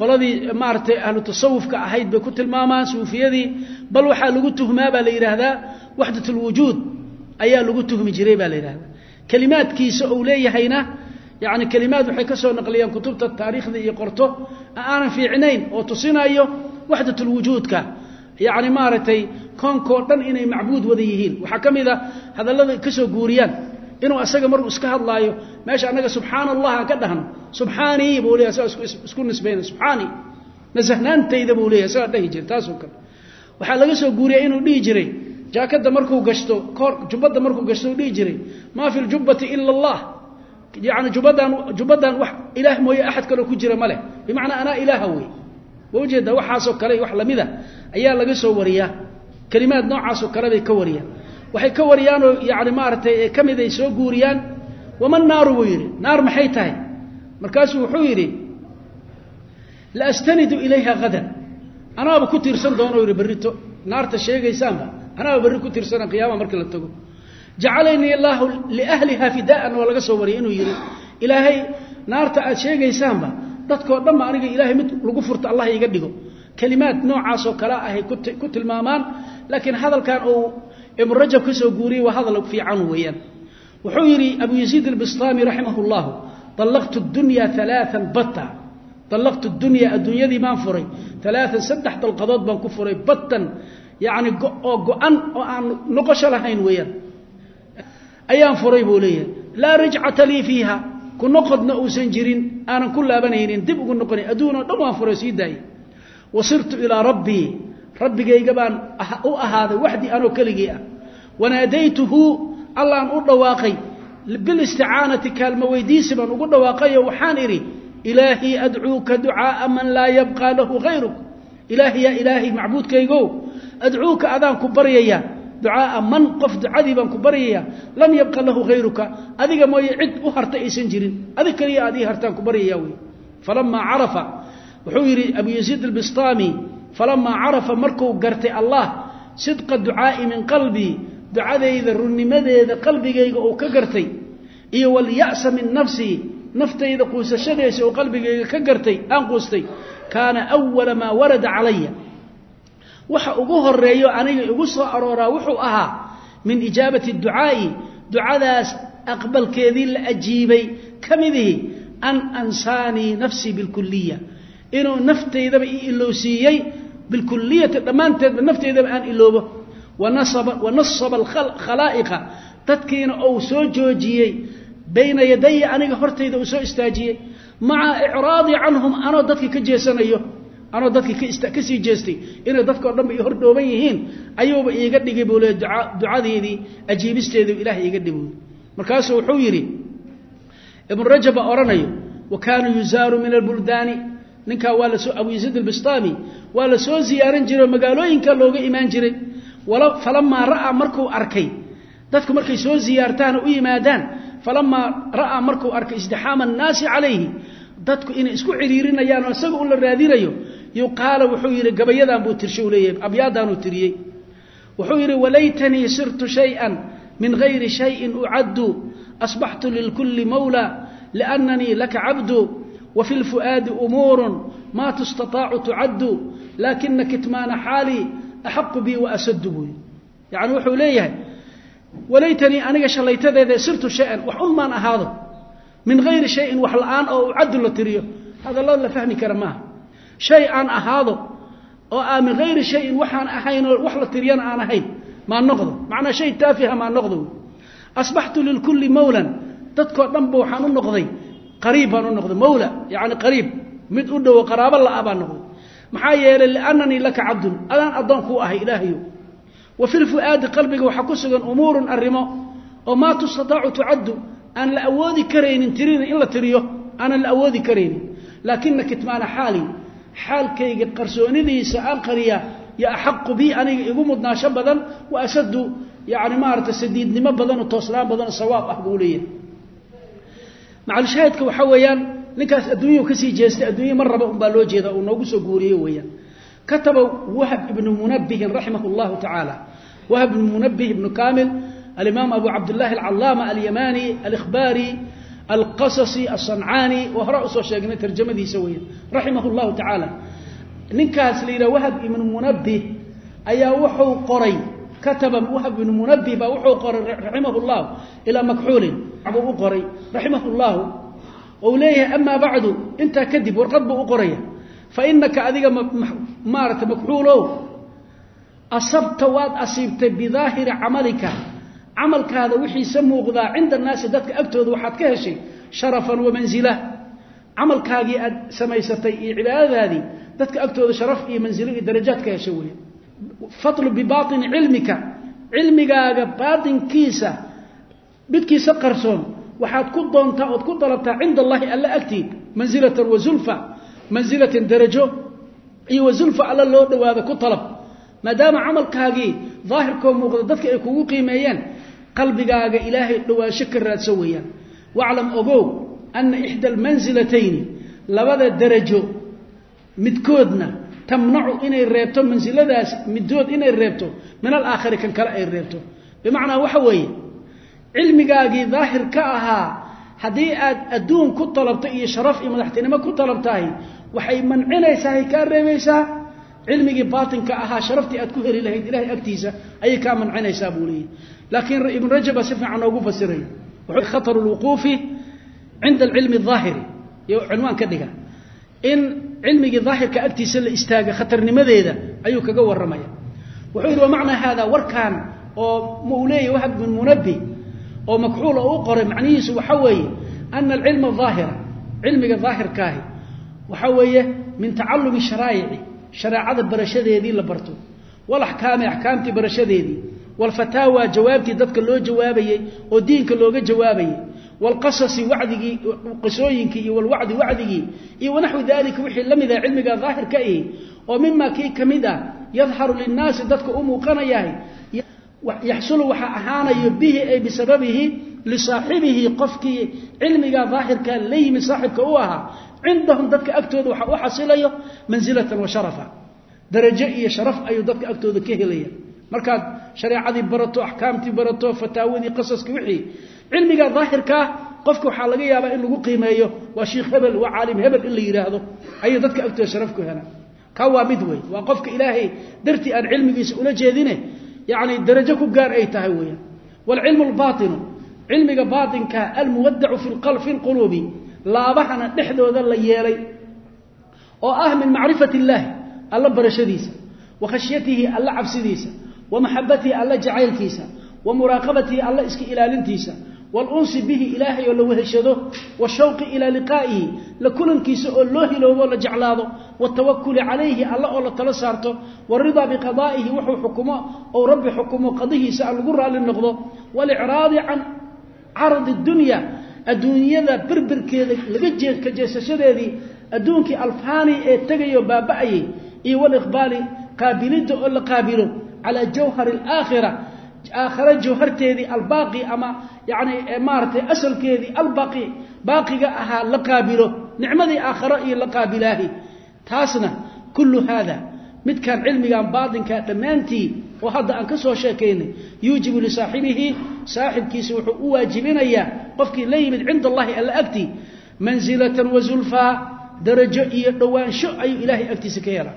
qoladii maaratay ahlu tasawufka ahayd bay ku tilmaamaan suufiyadii bal waxaa lagu tuhmaa baa la yidhaahdaa waxdat lwujuud ayaa lagu tuhmi jiray baa la yidhahdaa kelimaadkiisa uu leeyahayna yani kelimaad waxay ka soo naqliyaan kutubta taariikhda iyo qorto aanan fiicnayn oo tusinayo waxdat lwujuudka yani maaragtay koonkoo dhan inay macbuud wada yihiin. Waxaa ka mid a hadallada ka soo guuriyaan. Inuu asaga markuu iska hadlaayo meesha annaga subxaana allah ka dhahno. Subxaanii buu leeyahy asagoo isku nisbayna subxaani nasahnaantayda buu leeyahy isagaa dhahi jiray taasoo kale. Waxaa laga soo guuriyaa inuu dhihi jiray jaakada markuu gashto jubbadda markuu gashto dhihi jiray maa fi ljubbati ila allah. Yani jubbadan jubbadan wax ilaah mooye axad kaloo ku jira ma leh. Bimacnaa anaa ilaaha wey. Wa ujeeda waxaasoo kale wax lamida ayaa laga soo wariyaa. Kelimaad noocaasoo kale bay ka wariyaan. Waxay ka wariyaanoo yani maaragtay ee ka mid ay soo guuriyaan. Waman naaru buu yidhi. Naar maxay tahay? Markaasuu wuxuu yidhi la astanidu ilayha hadan anaaba ku tiirsan doono yidhi berrito naarta sheegaysaanba anaaba berri ku tiirsana qiyaama markii la tago. Jacalanii allaahu liahliha fidaan waa laga soo wariyay inuu yidhi ilaahay naarta aad sheegaysaanba dadkoo dhanba aniga ilaahay mid lagu furta allah iga dhigo. Kelimaad noocaasoo kale ahay ku tilmaamaan laakiin hadalkan uu ibnu rajab ka soo guuriyey waa hadal fiican weeyaan. Wuxuu yidhi abu yaziid albistami raximah llahu allaqtu dunya alaaan batta allaqtu dunya adduunyadii baan furay alaaan saddex dalqadood baan ku furay battan yani oo go-an oo aan noqosho lahayn weeyaan. Ayaan furay buu leeyahay. Laa rajcata lii fiiha. Ku noqodna uusan jirin aanan ku laabanaynin dib ugu noqonayn adduunoo dhan waan furay sii daayay. Wasirtu ilaa rabbii rabbigayga baan u ahaaday waxdii anoo keligii ah. Wanaadaytuhu allaan u dhawaaqay. Bilisticaanati kaalmo weydiisi baan ugu dhawaaqayo waxaan idhi ilaahii adcuuka ducaaa man laa yabqaa lahu hayruk ilaahi yaa ilaahay macbuudkaygow adcuuka adaan ku baryayaa ducaaa man qof ducadii baan ku baryayaa lam yabqa lahu hayruka adiga mooye cid u harta aysan jirin adig keliya aad ii hartaan ku baryayaa wey falamaa carafa wuxuu yidhi abu yaziid albistami falamaa carafa markuu gartay allah sidqa ducaa'i min qalbii ducadayda runnimadeeda qalbigayga uu ka gartay iyo walya'sa min nafsii naftayda quusashadeesa oo qalbigayga ka gartay aan quustay kaana maa warada calaya waxa ugu horeeyo aniga igu soo arooraa wuxuu ahaa min ijaabati ducaa'i ducadaas aqbalkeedii la ajiibay ka midihi an ansaanii nafsii bilkuliya inuu naftaydaba i ilowsiiyey bilkuliyati dhammaanteedba naftaydaba aan iloobo wanasaba alkhalaa'iqa dadkiina ou soo joojiyey bayna yadaya aniga hortayda uu soo istaajiyey. Maca icraadi canhum anoo dadkii ka jeesanayo anoo dadkii ka sii jeestay inay dadkao dhanba i hordhooban yihiin ayuuba iiga dhigay buu le ducadeedii ajiibisteedii ilaahay iiga dhig markaasuu wuxuu yidhi ibnu rajab baa odhanayo wa kaanuu yuzaaru min albuldaani. Ninkaa waa la soo abu yaziid albistaami waa la soo ziyaaran jiray oo magaalooyinka looga imaan jiray. Falamaa ra'aa markuu arkay dadku markay soo ziyaartaana u yimaadaan falamaa ra'aa markuu arkay isdixaama annaasi calayhi dadku inay isku ciriirinayaan oo isaga u la raadinayo yuqaala wuxuu yidhi gabayadan buu tirshay u leeyahay abyaadaanuu tiriyey. Wuxuu yidhi walaytanii sirtu shayan min gayri shayin ucaddu asbaxtu lilkulli mawla liannanii laka cabdu wafi lfu'aadi umuurun maa tustataacu tucaddu laakina kitmaana xaalii axaqu bii wa asadu buu yacni wuxuu leeyahay walaytanii aniga shallaytadeeda sirtu shayan wax un maan ahaado min hayri shayin wax la'aan oo ucaddu la tiriyo. Hadallo la fahmi kara maaha shay aan ahaado oo aa min hayri shayin waxaan ahaynoo wax la tiriyana aan ahayn maa noqdo macnaa shay taafiha maa noqdo asbaxtu lilkulli mawlan dadkoo dhanba waxaan u noqday qariib baan u noqday mawla yacni qariib mid u dhowo qaraabo la-a baan noqday maxaa yeelay liannanii laka cabdun adaan addoon kuu ahay ilaahayo wa fi lfu'aadi qalbiga waxaa ku sugan umuurun arrimo oo maa tustataacu tucaddu aan la awoodi karaynin tirina in la tiriyo aanan la awoodi karaynin laakina kitmaana xaali xaalkayga qarsoonidiisa aan yo axaqu bii aniga igu mudnaasho badan wa asadu yani maarata sadiidnimo badan oo toosnaan badan oo sawaab ah buu leeyahay. Macalshaahidka waxaa weeyaan ninkaas adduunyau ka sii jeestay adduunya mar raba unbaa loo jeeda uu noogu soo guuriyey weeyaan. Kataba wahb ibnu munabihin raximah llahu tacaala. Wahb ibnu munabih ibnu kamil alimaam abu cabdillaahi alcalaama alyamani alikhbaari alqasasi alsancaani oo hore u soo sheegnay tarjamadiisa weeyaan raximah llahu tacaala. Ninkaas la yidhaha wahab ibnu munabih ayaa wuxuu qoray kataba wahab ibnu munabih baa wuxuu qoray raximah llahu ilaa makxuulin buu u qoray raximah llahu ou leeyahay amaa bacdu intaa kadib warqad buu u qoraya fa inaka adiga maarata makxuulow asabta waad asiibtay bidaahiri camalika camalkaada wixiisa muuqdaa cinda annaasi dadka agtooda waxaad ka heshay sharafan wa manzila. Camalkaagii aad samaysatay iyo cibaadadaadii dadka agtooda sharaf iyo manzilo iyo darajaad ka heshay wey fatlu bibaini cilmika. Cilmigaaga baatinkiisa midkiisa qarsoon waxaad ku doontaa ood ku dalabtaa cinda allahi alla agtii mansilatan wa zulfa mansilatan darajo iyo wa zulfa alla loo dhawaada ku talab. Maadaama camalkaagii daahirkoo muuqda dadka ay kugu qiimeeyeen qalbigaaga ilaahay dhawaansho ka raadso weeyaan. Waclam ogow ana ixda almansilatayni labada darajo midkoodna tamnacu inay reebto mansiladaas middood inay reebto min alaakhari kan kale ay reebto. Bimacnaa waxa weeye cilmigaagii daahir ka ahaa haddii aad adduun ku talabto iyo sharaf iyo madaxtinimo ku talabtahay waxay mancinaysaa hay kaa reebaysaa? Cilmigii baatinka ahaa sharaftii aad ku heli lahayd ilahay agtiisa ayay kaa mancinaysaa buu leeyahy laakiin ibn rajab baa si fiican noogu fasiray khataru lwuquufi cinda alcilmi aahiri iyo cinwaan ka dhiga in cilmigii daahirka agtiisa la istaaga khatarnimadeeda ayuu kaga waramaya wuxuu yidhi wamacnaa haada warkaan oo uu leeyahy wahab bin munabi oo makxuul oo qoray macnihiisu waxa weeye ana alcilma aahira cilmiga daahirkaahi waxa weeye min tacalumi sharaa'ici shareecada barashadeedii la barto walaxkaami axkaamtii barashadeedii walfataawa jawaabtii dadka loo jawaabayey oo diinka looga jawaabayey walqasasi wacdigii qisooyinkii iyo walwacdi wacdigii iyo wanaxwi dalika wixii la mid ah cilmiga daahirka ihi oo mima kii ka mid ah yadharu linnaasi dadka u muuqanayahay yaxsulu waxaa ahaanayo bihi ay bisababihi lisaaxibihi qofkii cilmiga daahirka la yimid saaxibka u ahaa cindahum dadka agtooda waxaa u xasilayo mansilatan wa sharafa darajo iyo sharaf ayuu dadka agtooda ka helaya markaad shareecadii barato axkaamtii barato fataawadii qasaskii wixii. Cilmiga daahirkaa qofka waxaa laga yaabaa in lagu qiimeeyo. Waa shiikh hebel waa caalim hebel in la yidhaahdo ayay dadka agtooda sharaf ku helaan kaa waa mid wey waa qofka ilaahay dartii aan cilmigiisa ula jeedine yani darajo ku gaar ay tahay weyaan waalcilmu lbaatinu cilmiga baatinka almuwadacu fi lquluubi laabahana dhexdooda la yeelay. Oo ah min macrifat illaahi alla barashadiisa wa khashyatihi alla cabsidiisa wa maxabatihi alla jacaylkiisa. Wa muraaqabatihi alla iska ilaalintiisa. Waalunsi bihi ilaahay oo la weheshado. Washawqi ilaa liqaa'ihi. La kulankiisa oo loo hiloobo la jeclaado. Watawakuli calayhi alla oo la talo saarto. Waridaa biqadaa'ihi wuxuu xukumo ou rabbi xukumo qadihiisa a lagu raalli noqdo. Walicraadi can caradi dunya adduunyada berbirkeeda laga jeeka jeesashadeedii adduunkii alfaani ee tegayo baaba'ayay iyo waliqbaali qaabilidda oo la qaabilo calaa jawhari alaakhira aakhare jawharteedii albaaqi ama yani maaratay asalkeedii albaqi baaqiga ahaa la qaabilo nicmadii aakhare iyo la qaabilaahi taasna kullu haada midkan cilmigan baatinka dhammaantii oo hadda aan ka soo sheekaynay yuujibu lisaaxibihi saaxibkiisa wuxuu u waajibinayaa qofkii la yimid cinda allahi alla agtii mansilatan wa zulfaa darajo iyo dhowaansho ayuu ilaahay agtiisa ka helaa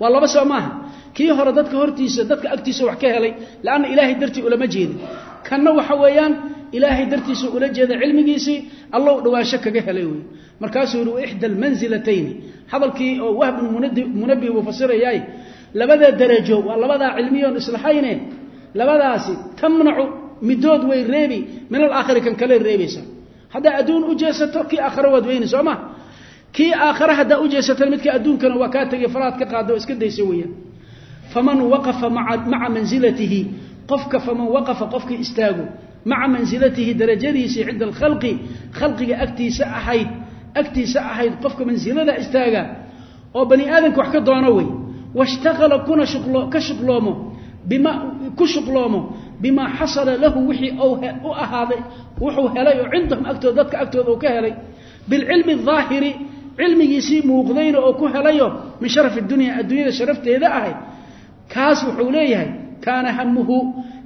waa laba soo maaha. Kii hore dadka hortiisa dadka agtiisa wax ka helay lanna ilaahay dartii ulama jeedin. Kanna waxa weeyaan ilaahay dartiisa ula jeeda cilmigiisii allow dhawaansho kaga helay wey markaasuu yihi waixda almansilatayni hadalkii oo wahbun munabi buu fasirayaay labada darajo waa labadaa cilmiyoon islahayne labadaasi tamnacu midood way reebi min alaakhiri kan kale reebaysa. Haddaa adduun u jeesato kii aakhare waad weyni soo ma kii aakhare haddaa u jeesatana midka adduunkana waa kaa tegay faraad ka qaada oo iska daysa weeyaan faman waqafa maca mansilatihi qofka faman waqafa qofkii istaago maca mansilatihi darajadiisii cinda alkhalqi khalqiga agtiisa ahayd agtiisa ahayd qofka mansilada istaaga oo bani aadamka wax ka doono wey. Washtaqala kuna ka shuqloomo ku shuqloomo bimaa xasala lahu wixii u ahaaday wuxuu helay oo cindahum agtooda dadka agtooda uu ka helay. Bilcilmi aahiri cilmigiisii muuqdayna oo ku helayo min sharaf dunya adduunyada sharafteeda ahay kaas wuxuu leeyahay kaana hamuhu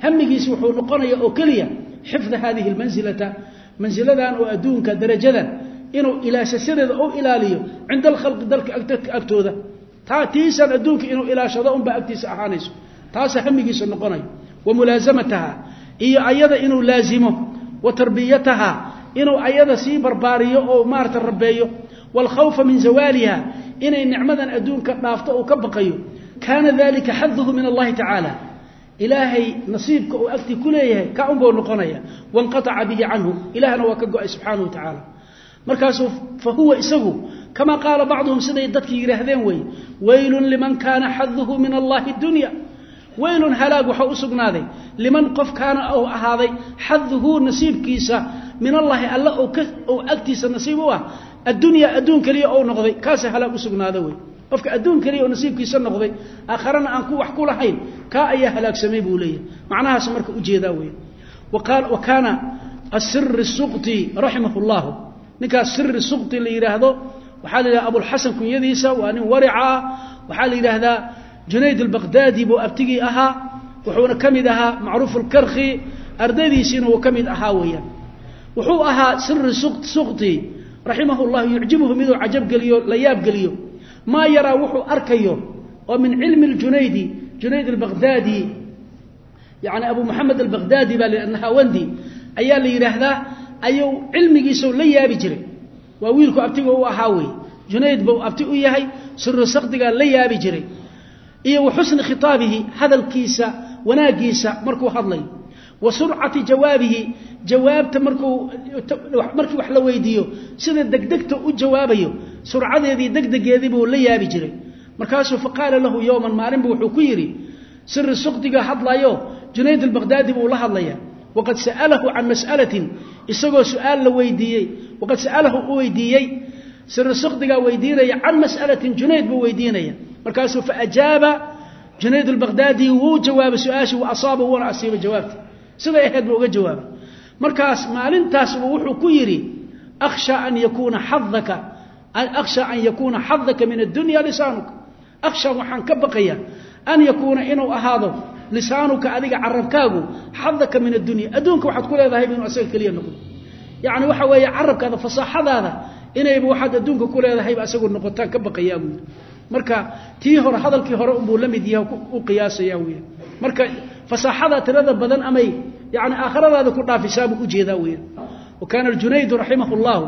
hamigiisi wuxuu noqonaya oo keliya xifda hadihi lmansilata mansiladan oo adduunka darajadan inuu ilaashasadeeda u ilaaliyo cinda alkhalqi dalka agtooda. Taa tiisan adduunka inuu ilaashado unbaa agtiisa ahaanayso. Taasa hamigiisa noqonayo. Wa mulaasamataha iyo ayada inuu laazimo. Wa tarbiyataha inuu ayada sii barbaariyo oo maarata rabeeyo waalkhawfa min zawaaliha inay nicmadan adduunka dhaafto uu ka baqayo kaana dalika xaduhu min allahi tacaala ilaahay nasiibka uu agtii ku leeyahay ka unbuu noqonaya wanqaaca bihi canhu ilahna waa ka go'ay subxaanahu wa tacaala markaasuu fa huwa isagu kamaa qaala bacduhum siday dadkii yidhaahdeen wey weylun liman kaana xaduhu min allahi dunya weylun halaag waxaa u sugnaaday liman qof kaana agtiisa nasiib u ah addunya adduun keliya ou noqday kaasa halaag u sugnaada wey. Qofka adduun keliya oo nasiibkiisa noqday aakharana aan ku wax ku lahayn kaa ayaa halaagsamay buu leeyahay. Macnahaas marka u jeedaa wey. Wa kaana asiri suqti raximah llahu ninkaas siri suqti la yidhaahdo waxaa la yidhahda abulxasan kunyadiisa waa nin warica ah waxaa la yidhaahdaa junayd albaqdaadi buu abtigii ahaa wuxuuna ka mid ahaa macruuf lkarki ardaydiisiina uu ka mid ahaa weeyaan. Wuxuu ahaa siri suqti raximah llahu yucjibuhu miduu cajabgeliyo la yaabgeliyo maa yaraa wuxuu arkayo oo min cilmi ljunaydi junayd albaqdaadi yani abu moxamed albaqdaadi baa nahawandi. Ayaa la yidhaahdaa ayuu cilmigiisau la yaabi jiray. Waa wiilku abtiga u ahaa wey junayd buu abti u yahay sakdigaa la yaabi jiray. Iyo wa xusni khitaabihi hadalkiisa wanaagiisa markuu hadlayo wa surcati jawaabihi. Jawaabta markuu markii wax la weydiiyo sida degdegta u jawaabayo surcadeedii degdegeedii buu la yaabi jiray. Markaasuu faqaala lahu yowman maalinbu wuxuu ku yidhi siri sukdiga hadlayo junayd albaqdaadi buu la hadlaya waqad sa'alahu can mas'alatin isagoo su'aal la weydiiyey. Waqad sa'alahu u weydiiyey siri sukdigaa weydiinaya can mas'alatin junayd buu weydiinaya. Markaasuu faajaaba junayd albaqdaadi wuu jawaabay su'aashii wa asaaba wuuna asiibay jawaabta siday ahayd buu uga jawaabay. Markaas maalintaasbu wuxuu ku yidhi akhsha an yakuuna xadaka akhsha an yakuuna xadaka min addunya lisaanuka. Akhsha waxaan ka baqaya an yakuuna inuu ahaado lisaanuka adiga carabkaagu xadaka min addunya. Adduunka waxaad ku leedahay inuu asaga keliya noqdo. Yacni waxa weeye carabkaada fasaaxadaada inayba waxaad adduunka ku leedahayba asagu noqotaan ka baqayaa buu yidhi. Marka tii hore hadalkii hore unbuu la mid yahay u qiyaasaya weya marka fasaaxada tirada badan amay yani aakhiradaada ku dhaafisaabuu u jeedaa weya wa kaana junaydu raximah llahu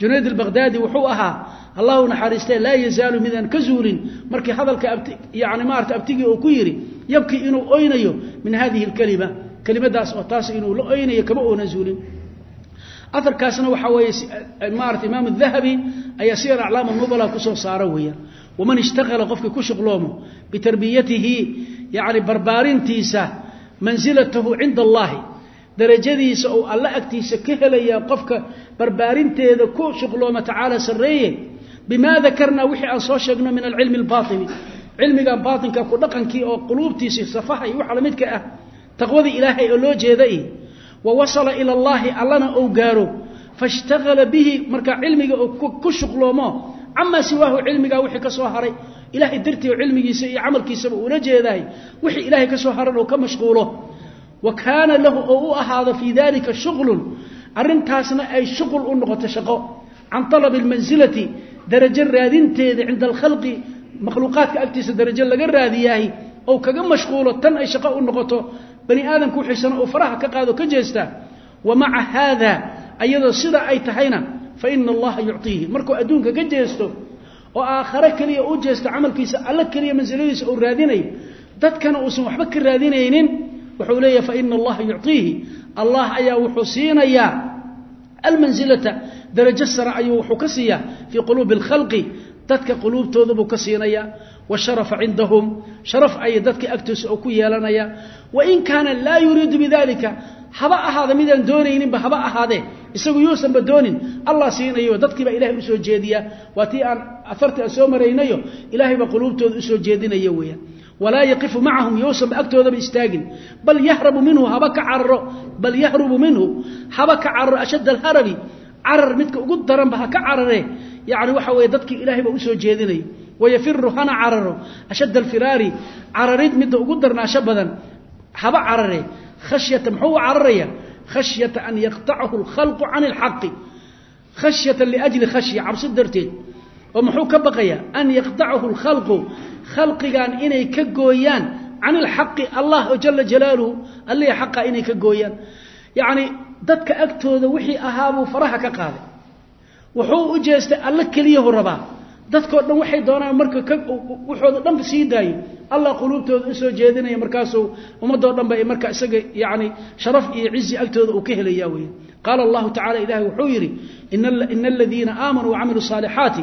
junayd albaqdaadi wuxuu ahaa allahu naxariistee laa yazaalu midaan ka zuulin markii hadalka yani maarata abtigii uu ku yidhi yabkii inuu oynayo min hadihi alkelima kelimadaas oo taas inuu la oynayo kama oonan zuulin. Aarkaasna waxaa weeye maarata imaam dahabi ayaa siyar aclaam nubala ku soo saara weeyaan. Waman ishtaqala qofkii ku shuqloomo bitarbiyatihi yani barbaarintiisa mansilatahu cinda allahi darajadiisa ou alla agtiisa ka helaya qofka barbaarinteeda ku shuqlooma tacaala sarreeye bimaa dakarnaa wixii aan soo sheegno min alcilmi albaini cilmigan baainka ku dhaqankii oo quluubtiisi safaha iyo waxa lamidka ah taqwadii ilaahay oo loo jeeda wa wasala ila allahi allana ou gaaro fashtagala bihi marka cilmiga ku shuqloomo camaa siwaahu cilmigaa wixii ka soo haray dartii oo cilmigiisa iyo camalkiisaba uula jeedahay wixii ilaahay ka soo haran oo ka mashquulo. Wa kaana lahu oo u ahaado fii dalika shuqlun arrintaasna ay shuqul u noqoto shaqo. Can talabi almansilati darajo raadinteeda cinda alkhalqi makhluuqaadka agtiisa darajo laga raadiyaahi ou kaga mashquulo tan ay shaqo u noqoto. Bani aadamka wixiisana uu faraha ka qaado ka jeesta wa maca haada ayadoo sida ay tahayna fa ina allaha yucطiihi markuu adduunka ka jeesto oo aakhare keliya u jeesto camalkiisa alla keliya mansiladiisa uu raadinayo dadkana uusan waxba ka raadinaynin wuxuu leeyahay fa ina allaha yucطiihi allah ayaa wuxuu siinayaa almansilata darajo sare ayuu wuxuu ka siiyaa fii quluubi اlkhalqi dadka quluubtooda buu ka siinayaa washarafa cindahum sharaf ayay dadka agtoosa oo ku yeelanaya wain kaana laa yuriidu bidalika haba ahaada midaan doonayninba haba ahaadee isagu yuusanba doonin. Allah siinayo dadkiiba ilahay u soo jeediya. Waa tii aan aarti aan soo maraynayo ilahay baa quluubtooda u soo jeedinaya weeyaan walaa yaqifu macahum yousanba agtoodaba istaagin. Bal yahrabu minhu haba ka cararo bal yahrubu minhu haba ka cararo ashadd alharabi. Carar midka ugu daranba ha ka carare. Yani waxa weye dadkii ilahay baa u soo jeedinayo wayafiru hana cararo. Ashadd alfiraari cararid midda ugu darnaasho badan haba carare khashyata muxuu u cararaya? Khashyata an yaqtacahu alkhalqu can ilxaqi khashyata liajli khashya cabsi darteed. Oo muxuu ka baqaya? An yaqtacahu alkhalqu. Khalqigan inay ka gooyaan can ilxaqi allah jala jalaaluhu allihii xaqa inay ka gooyaan. Yacni dadka agtooda wixii ahaabuu faraha ka qaaday. Wuxuu u jeestay alla keliyahu rabaa dadkoo dhan waxay doonaan marka wuxooda dhanba sii daayo allah quluubtooda u soo jeedinaya markaasuu ummadoo dhanba marka isaga yani sharaf iyo cizi agtooda uu ka helaya wey qaala allahu tacala ilahay wuxuu yidhi ina aladiina aamanuu wacamiluu saalixaati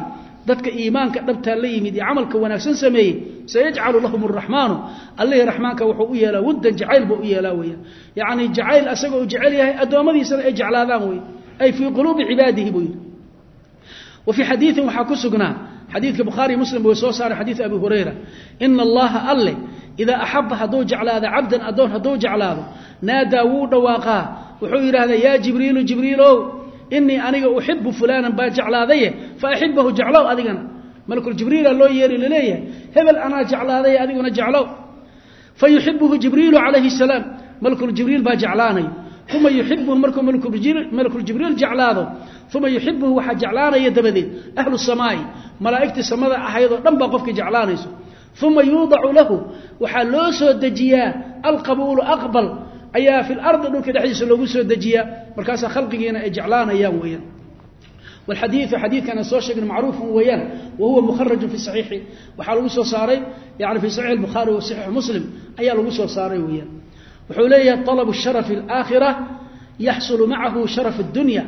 dadka iimaanka dhabtaa la yimid iyo camalka wanaagsan sameeyey sayajcalu lahum araxmaanu allihii raxmaanka wuxuu u yeelaa wuddan jacayl buu u yeelaa weya yacni jacayl asaga uu jecel yahay addoommadiisana ay jeclaadaan wey ay fii quluubi cibaadihi buu yidhi. Wa fii xadiiin waxaa ku sugnaa xadiidka bukhaari muslim way soo saaray xadiid abi hurayra. Ina allaha alle idaa axaba hadduu jeclaado cabdan addoon hadduu jeclaado naadaa wuu dhawaaqaa. Wuxuu yidhaahdaa yaa jibriilu jibriilow inii aniga uxibu fulaanan baa jeclaadaye fa axibahu jeclow adigana. Malkuljibriila loo yeeri la leeyahay hebel anaa jeclaadaye adiguna jeclow. Fa yuxibuhu jibriilu calayhi salaam. Malkuljibriil baa jeclaanayo uma yuxibuhu markuu malkuljibriil jeclaado uma yuxibuhu waxaa jeclaanaya dabadeed ahlu samaai malaa'igtii samada ahaydoo dhan baa qofkii jeclaanayso uma yuudacu lahu waxaa loo soo dejiyaa alqabuulu aqbal ayaa fi lardi dhulka dhexdiisa loogu soo dejiyaa markaasaa khalqigiina ay jeclaanayaan weeyaan walxadiidu xadiidkana soo sheegna macruufun weeyaan wa huwa mukharajun fi saxiixi waxaa lagu soo saaray yani fi saxiix albukhaari wa saxiix muslim ayaa lagu soo saaray weeyaan wuxuu leeyahay talabu sharafi alaakhira yaxsulu macahu sharaf addunya.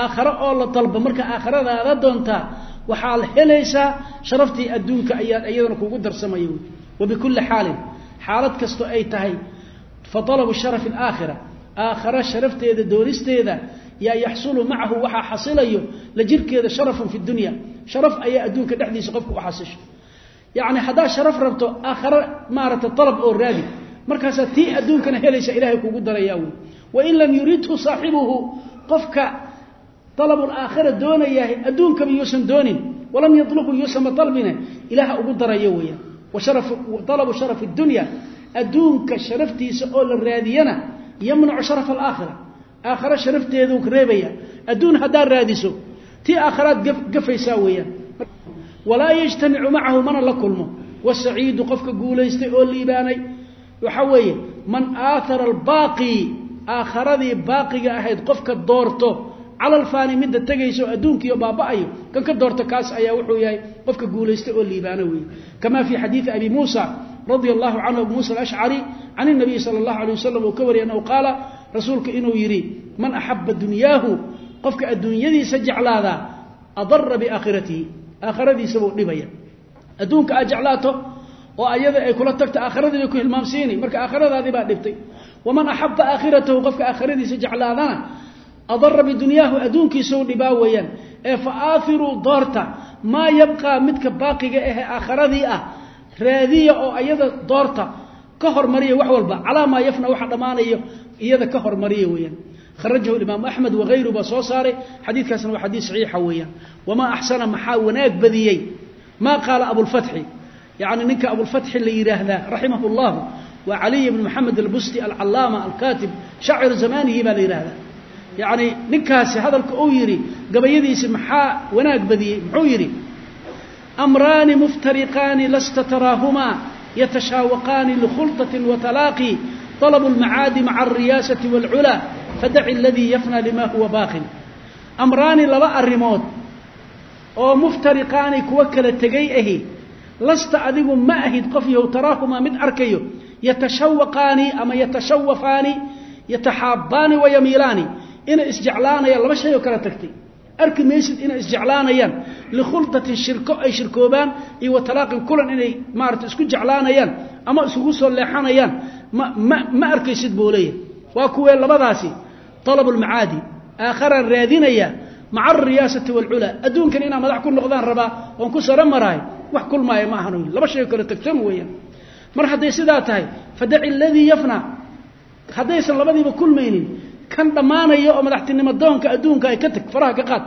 Aakhare oo la dalba marka aakhiradaada doontaa waxaad helaysaa sharaftii adduunka ayaad iyadana kugu darsamaya wey. Wa bikulli xaalin xaalad kastoo ay tahay fa talabu sharafi alaakhira aakhare sharafteeda doonisteeda yaa yaxsulu macahu waxaa xasilayo la jirkeeda sharafun fi dunya sharaf ayaa adduunka dhexdiisa qofka u xasisho. Yacni haddaad sharaf rabto aakhare maaragtay dalab oo raadi markaasaa tii adduunkana helaysa ilahay kugu darayaa wey wain lam yuridhu saaxibuhu qofka dalabul aakhira doonayahay adduunkaba yuusan doonin walam yatlubhu yuusanba dalbine ilaaha ugu darayo sharafu dalabu sharafi dunya adduunka sharaftiisa oo la raadiyana yamnacu sharafa alaakhira. Aakhare sharafteeduu reebaya adduun haddaad raadiso tii aakharaad gafaysaa weeyaan. Walaa yajtamicu macahu mana la kulmo. Wasaciidu qofka guulaystay oo liibaanay waxaa weeye man aahara albaaqi aakharadii baaqiga ahayd qofka doorto cala alfaani midda tegayso adduunkiiyo baaba'ayo kan ka doorto kaas ayaa wuxuu yahay qofka guulaystay oo liibaano weeye. Kama fii xadiidi abi muusa radia allahu canhu abu muusa alashcari can inabiyi sala allahu alay wasalam uu ka wariyay annahu qaala rasuulka inuu yidhi man axaba dunyaahu qofka adduunyadiisa jeclaadaa adara biaakhiratihi aakhiradiisa buu dhibaya. Adduunka aad jeclaato oo ayada ay kula tagto aakhiradii bay ku hilmaamsiinay marka aakhiradaadii baa dhibtay. Waman axaba aakhiratahu qofka aakhiradiisa jeclaadana adara bidunyaahu adduunkiisau dhibaa weeyaan ee fa aafiruu doorta maa yabqaa midka baaqiga ahe aakhiradii ah raadiya oo ayada doorta ka hormariya wax walba calaa maa yafna waxa dhammaanayo iyada ka hormariya weeyaan. Kharajahu imaamu axmed wagayru baa soo saaray. Xadiidkaasna waa xadiid saxiixa weeyaan. Wamaa axsana maxaa wanaag badiyey? Maa qaala abulfatxi yacni ninka abulfatxi la yidhaahdaa raximah llahu waa caliy bn maxamed albusti alcalaama alkaatib shacir zamanihi baa la yidhaahdaa yacni ninkaasi hadalka uu yidhi gabayadiisi maxaa wanaag badiyey muxuu yidhi amraani muftariqaani lasta taraahumaa yatashaawaqaani likhulطaةi watalaaqi طalabu اlmacaadi maca alriyaasati wاlculaa fadaci aladii yafnى lima huwa baaqin amraani laba arrimood oo muftariqaani kuwa kala tegay ahi lasta adigu ma ahid qof yahow taraahumaa mid arkayo yatashawaqaani ama yatashawafaani yataxaabaani wayamiilaani inay isjeclaanayaan laba shay oo kala tagtay. Arki maysid inay isjeclaanayaan likhuldatin shirko ay shirkoobaan iyo wa talaaqin kulan inay maarata isku jeclaanayaan ama iskugu soo leexanayaan ma ma ma arkaysid buu leeyahay. Waa kuwee labadaasi talabu lmacaadi aakharaan raadinaya maca alriyaasati waalculaa adduunkan inaa madax ku noqdaan rabaa oon ku saro marahay wax kulmaaya ma laba shay oo kala tagtan weeyaan. Mar hadday sidaa tahay fadaci aladii yafna. Haddaysan labadiiba kulmaynin kan dhammaanaya oo madaxtinimo doonka adduunka ay ka tag faraha ka qaad.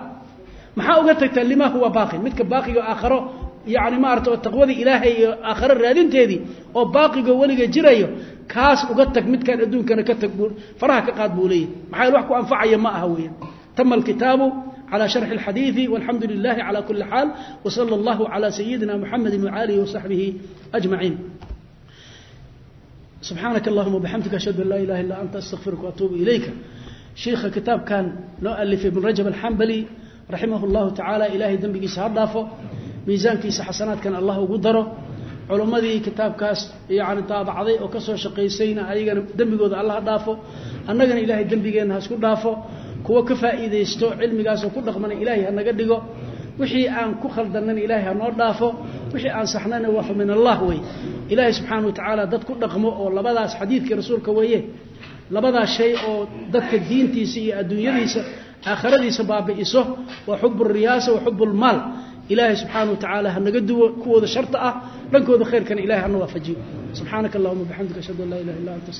Maxaa uga tagtaa? Lima huwa baaqin? Midka baaqiga aakharo yani maarata oo taqwadii ilaahay iyo aakharo raadinteedii oo baaqigo weliga jirayo kaas uga tag midkaan adduunkana ka tag faraha ka qaad buu leeyahy maxaa wax ku anfacaya ma aha weeyaan. Tama alkitaabu calى sharxi اlxadiidi walxamdu lilahi calى kuli xaal wsala اllahu calى sayidina muxamedi waalihi wasaxbihi ajmaciin subxaanaka allahuma bxamdika ashhadu an laa ilaha illa anta astaqfiruka waatuubu ilayka shiikha kitaabkan noo alifay ibn rajab alxambali raximah اllahu tacaala ilaahay dembigiisa ha dhaafo miisaankiisa xasanaadkan allah ugu daro culummadii kitaabkaas yani daabacday oo ka soo shaqaysayna ayagana dembigooda alla ha dhaafo annagana ilaahay dembigeenna ha isku dhaafo kuwa ka faa'iidaysto cilmigaasoo ku dhaqmana ilaahay ha naga dhigo. Wixii aan ku khaldanana ilaahay ha noo dhaafo. Wixii aan saxnana waa min allah wey. Ilaahay subxaana wa tacaala dad ku dhaqmo oo labadaas xadiidkii rasuulka weeye labadaas shay oo dadka diintiisa iyo adduunyadiisa aakhiradiisa baabi'iso waa xub riyaasa wa xub lmaal ilaahay subxaana wa tacaala ha naga duwo kuwooda sharta ah. Dhankooda khayrkana ilahay hana waafajiyo. Subxaanaka allahuma bxamdika ashhadu an laa ilaha illa anta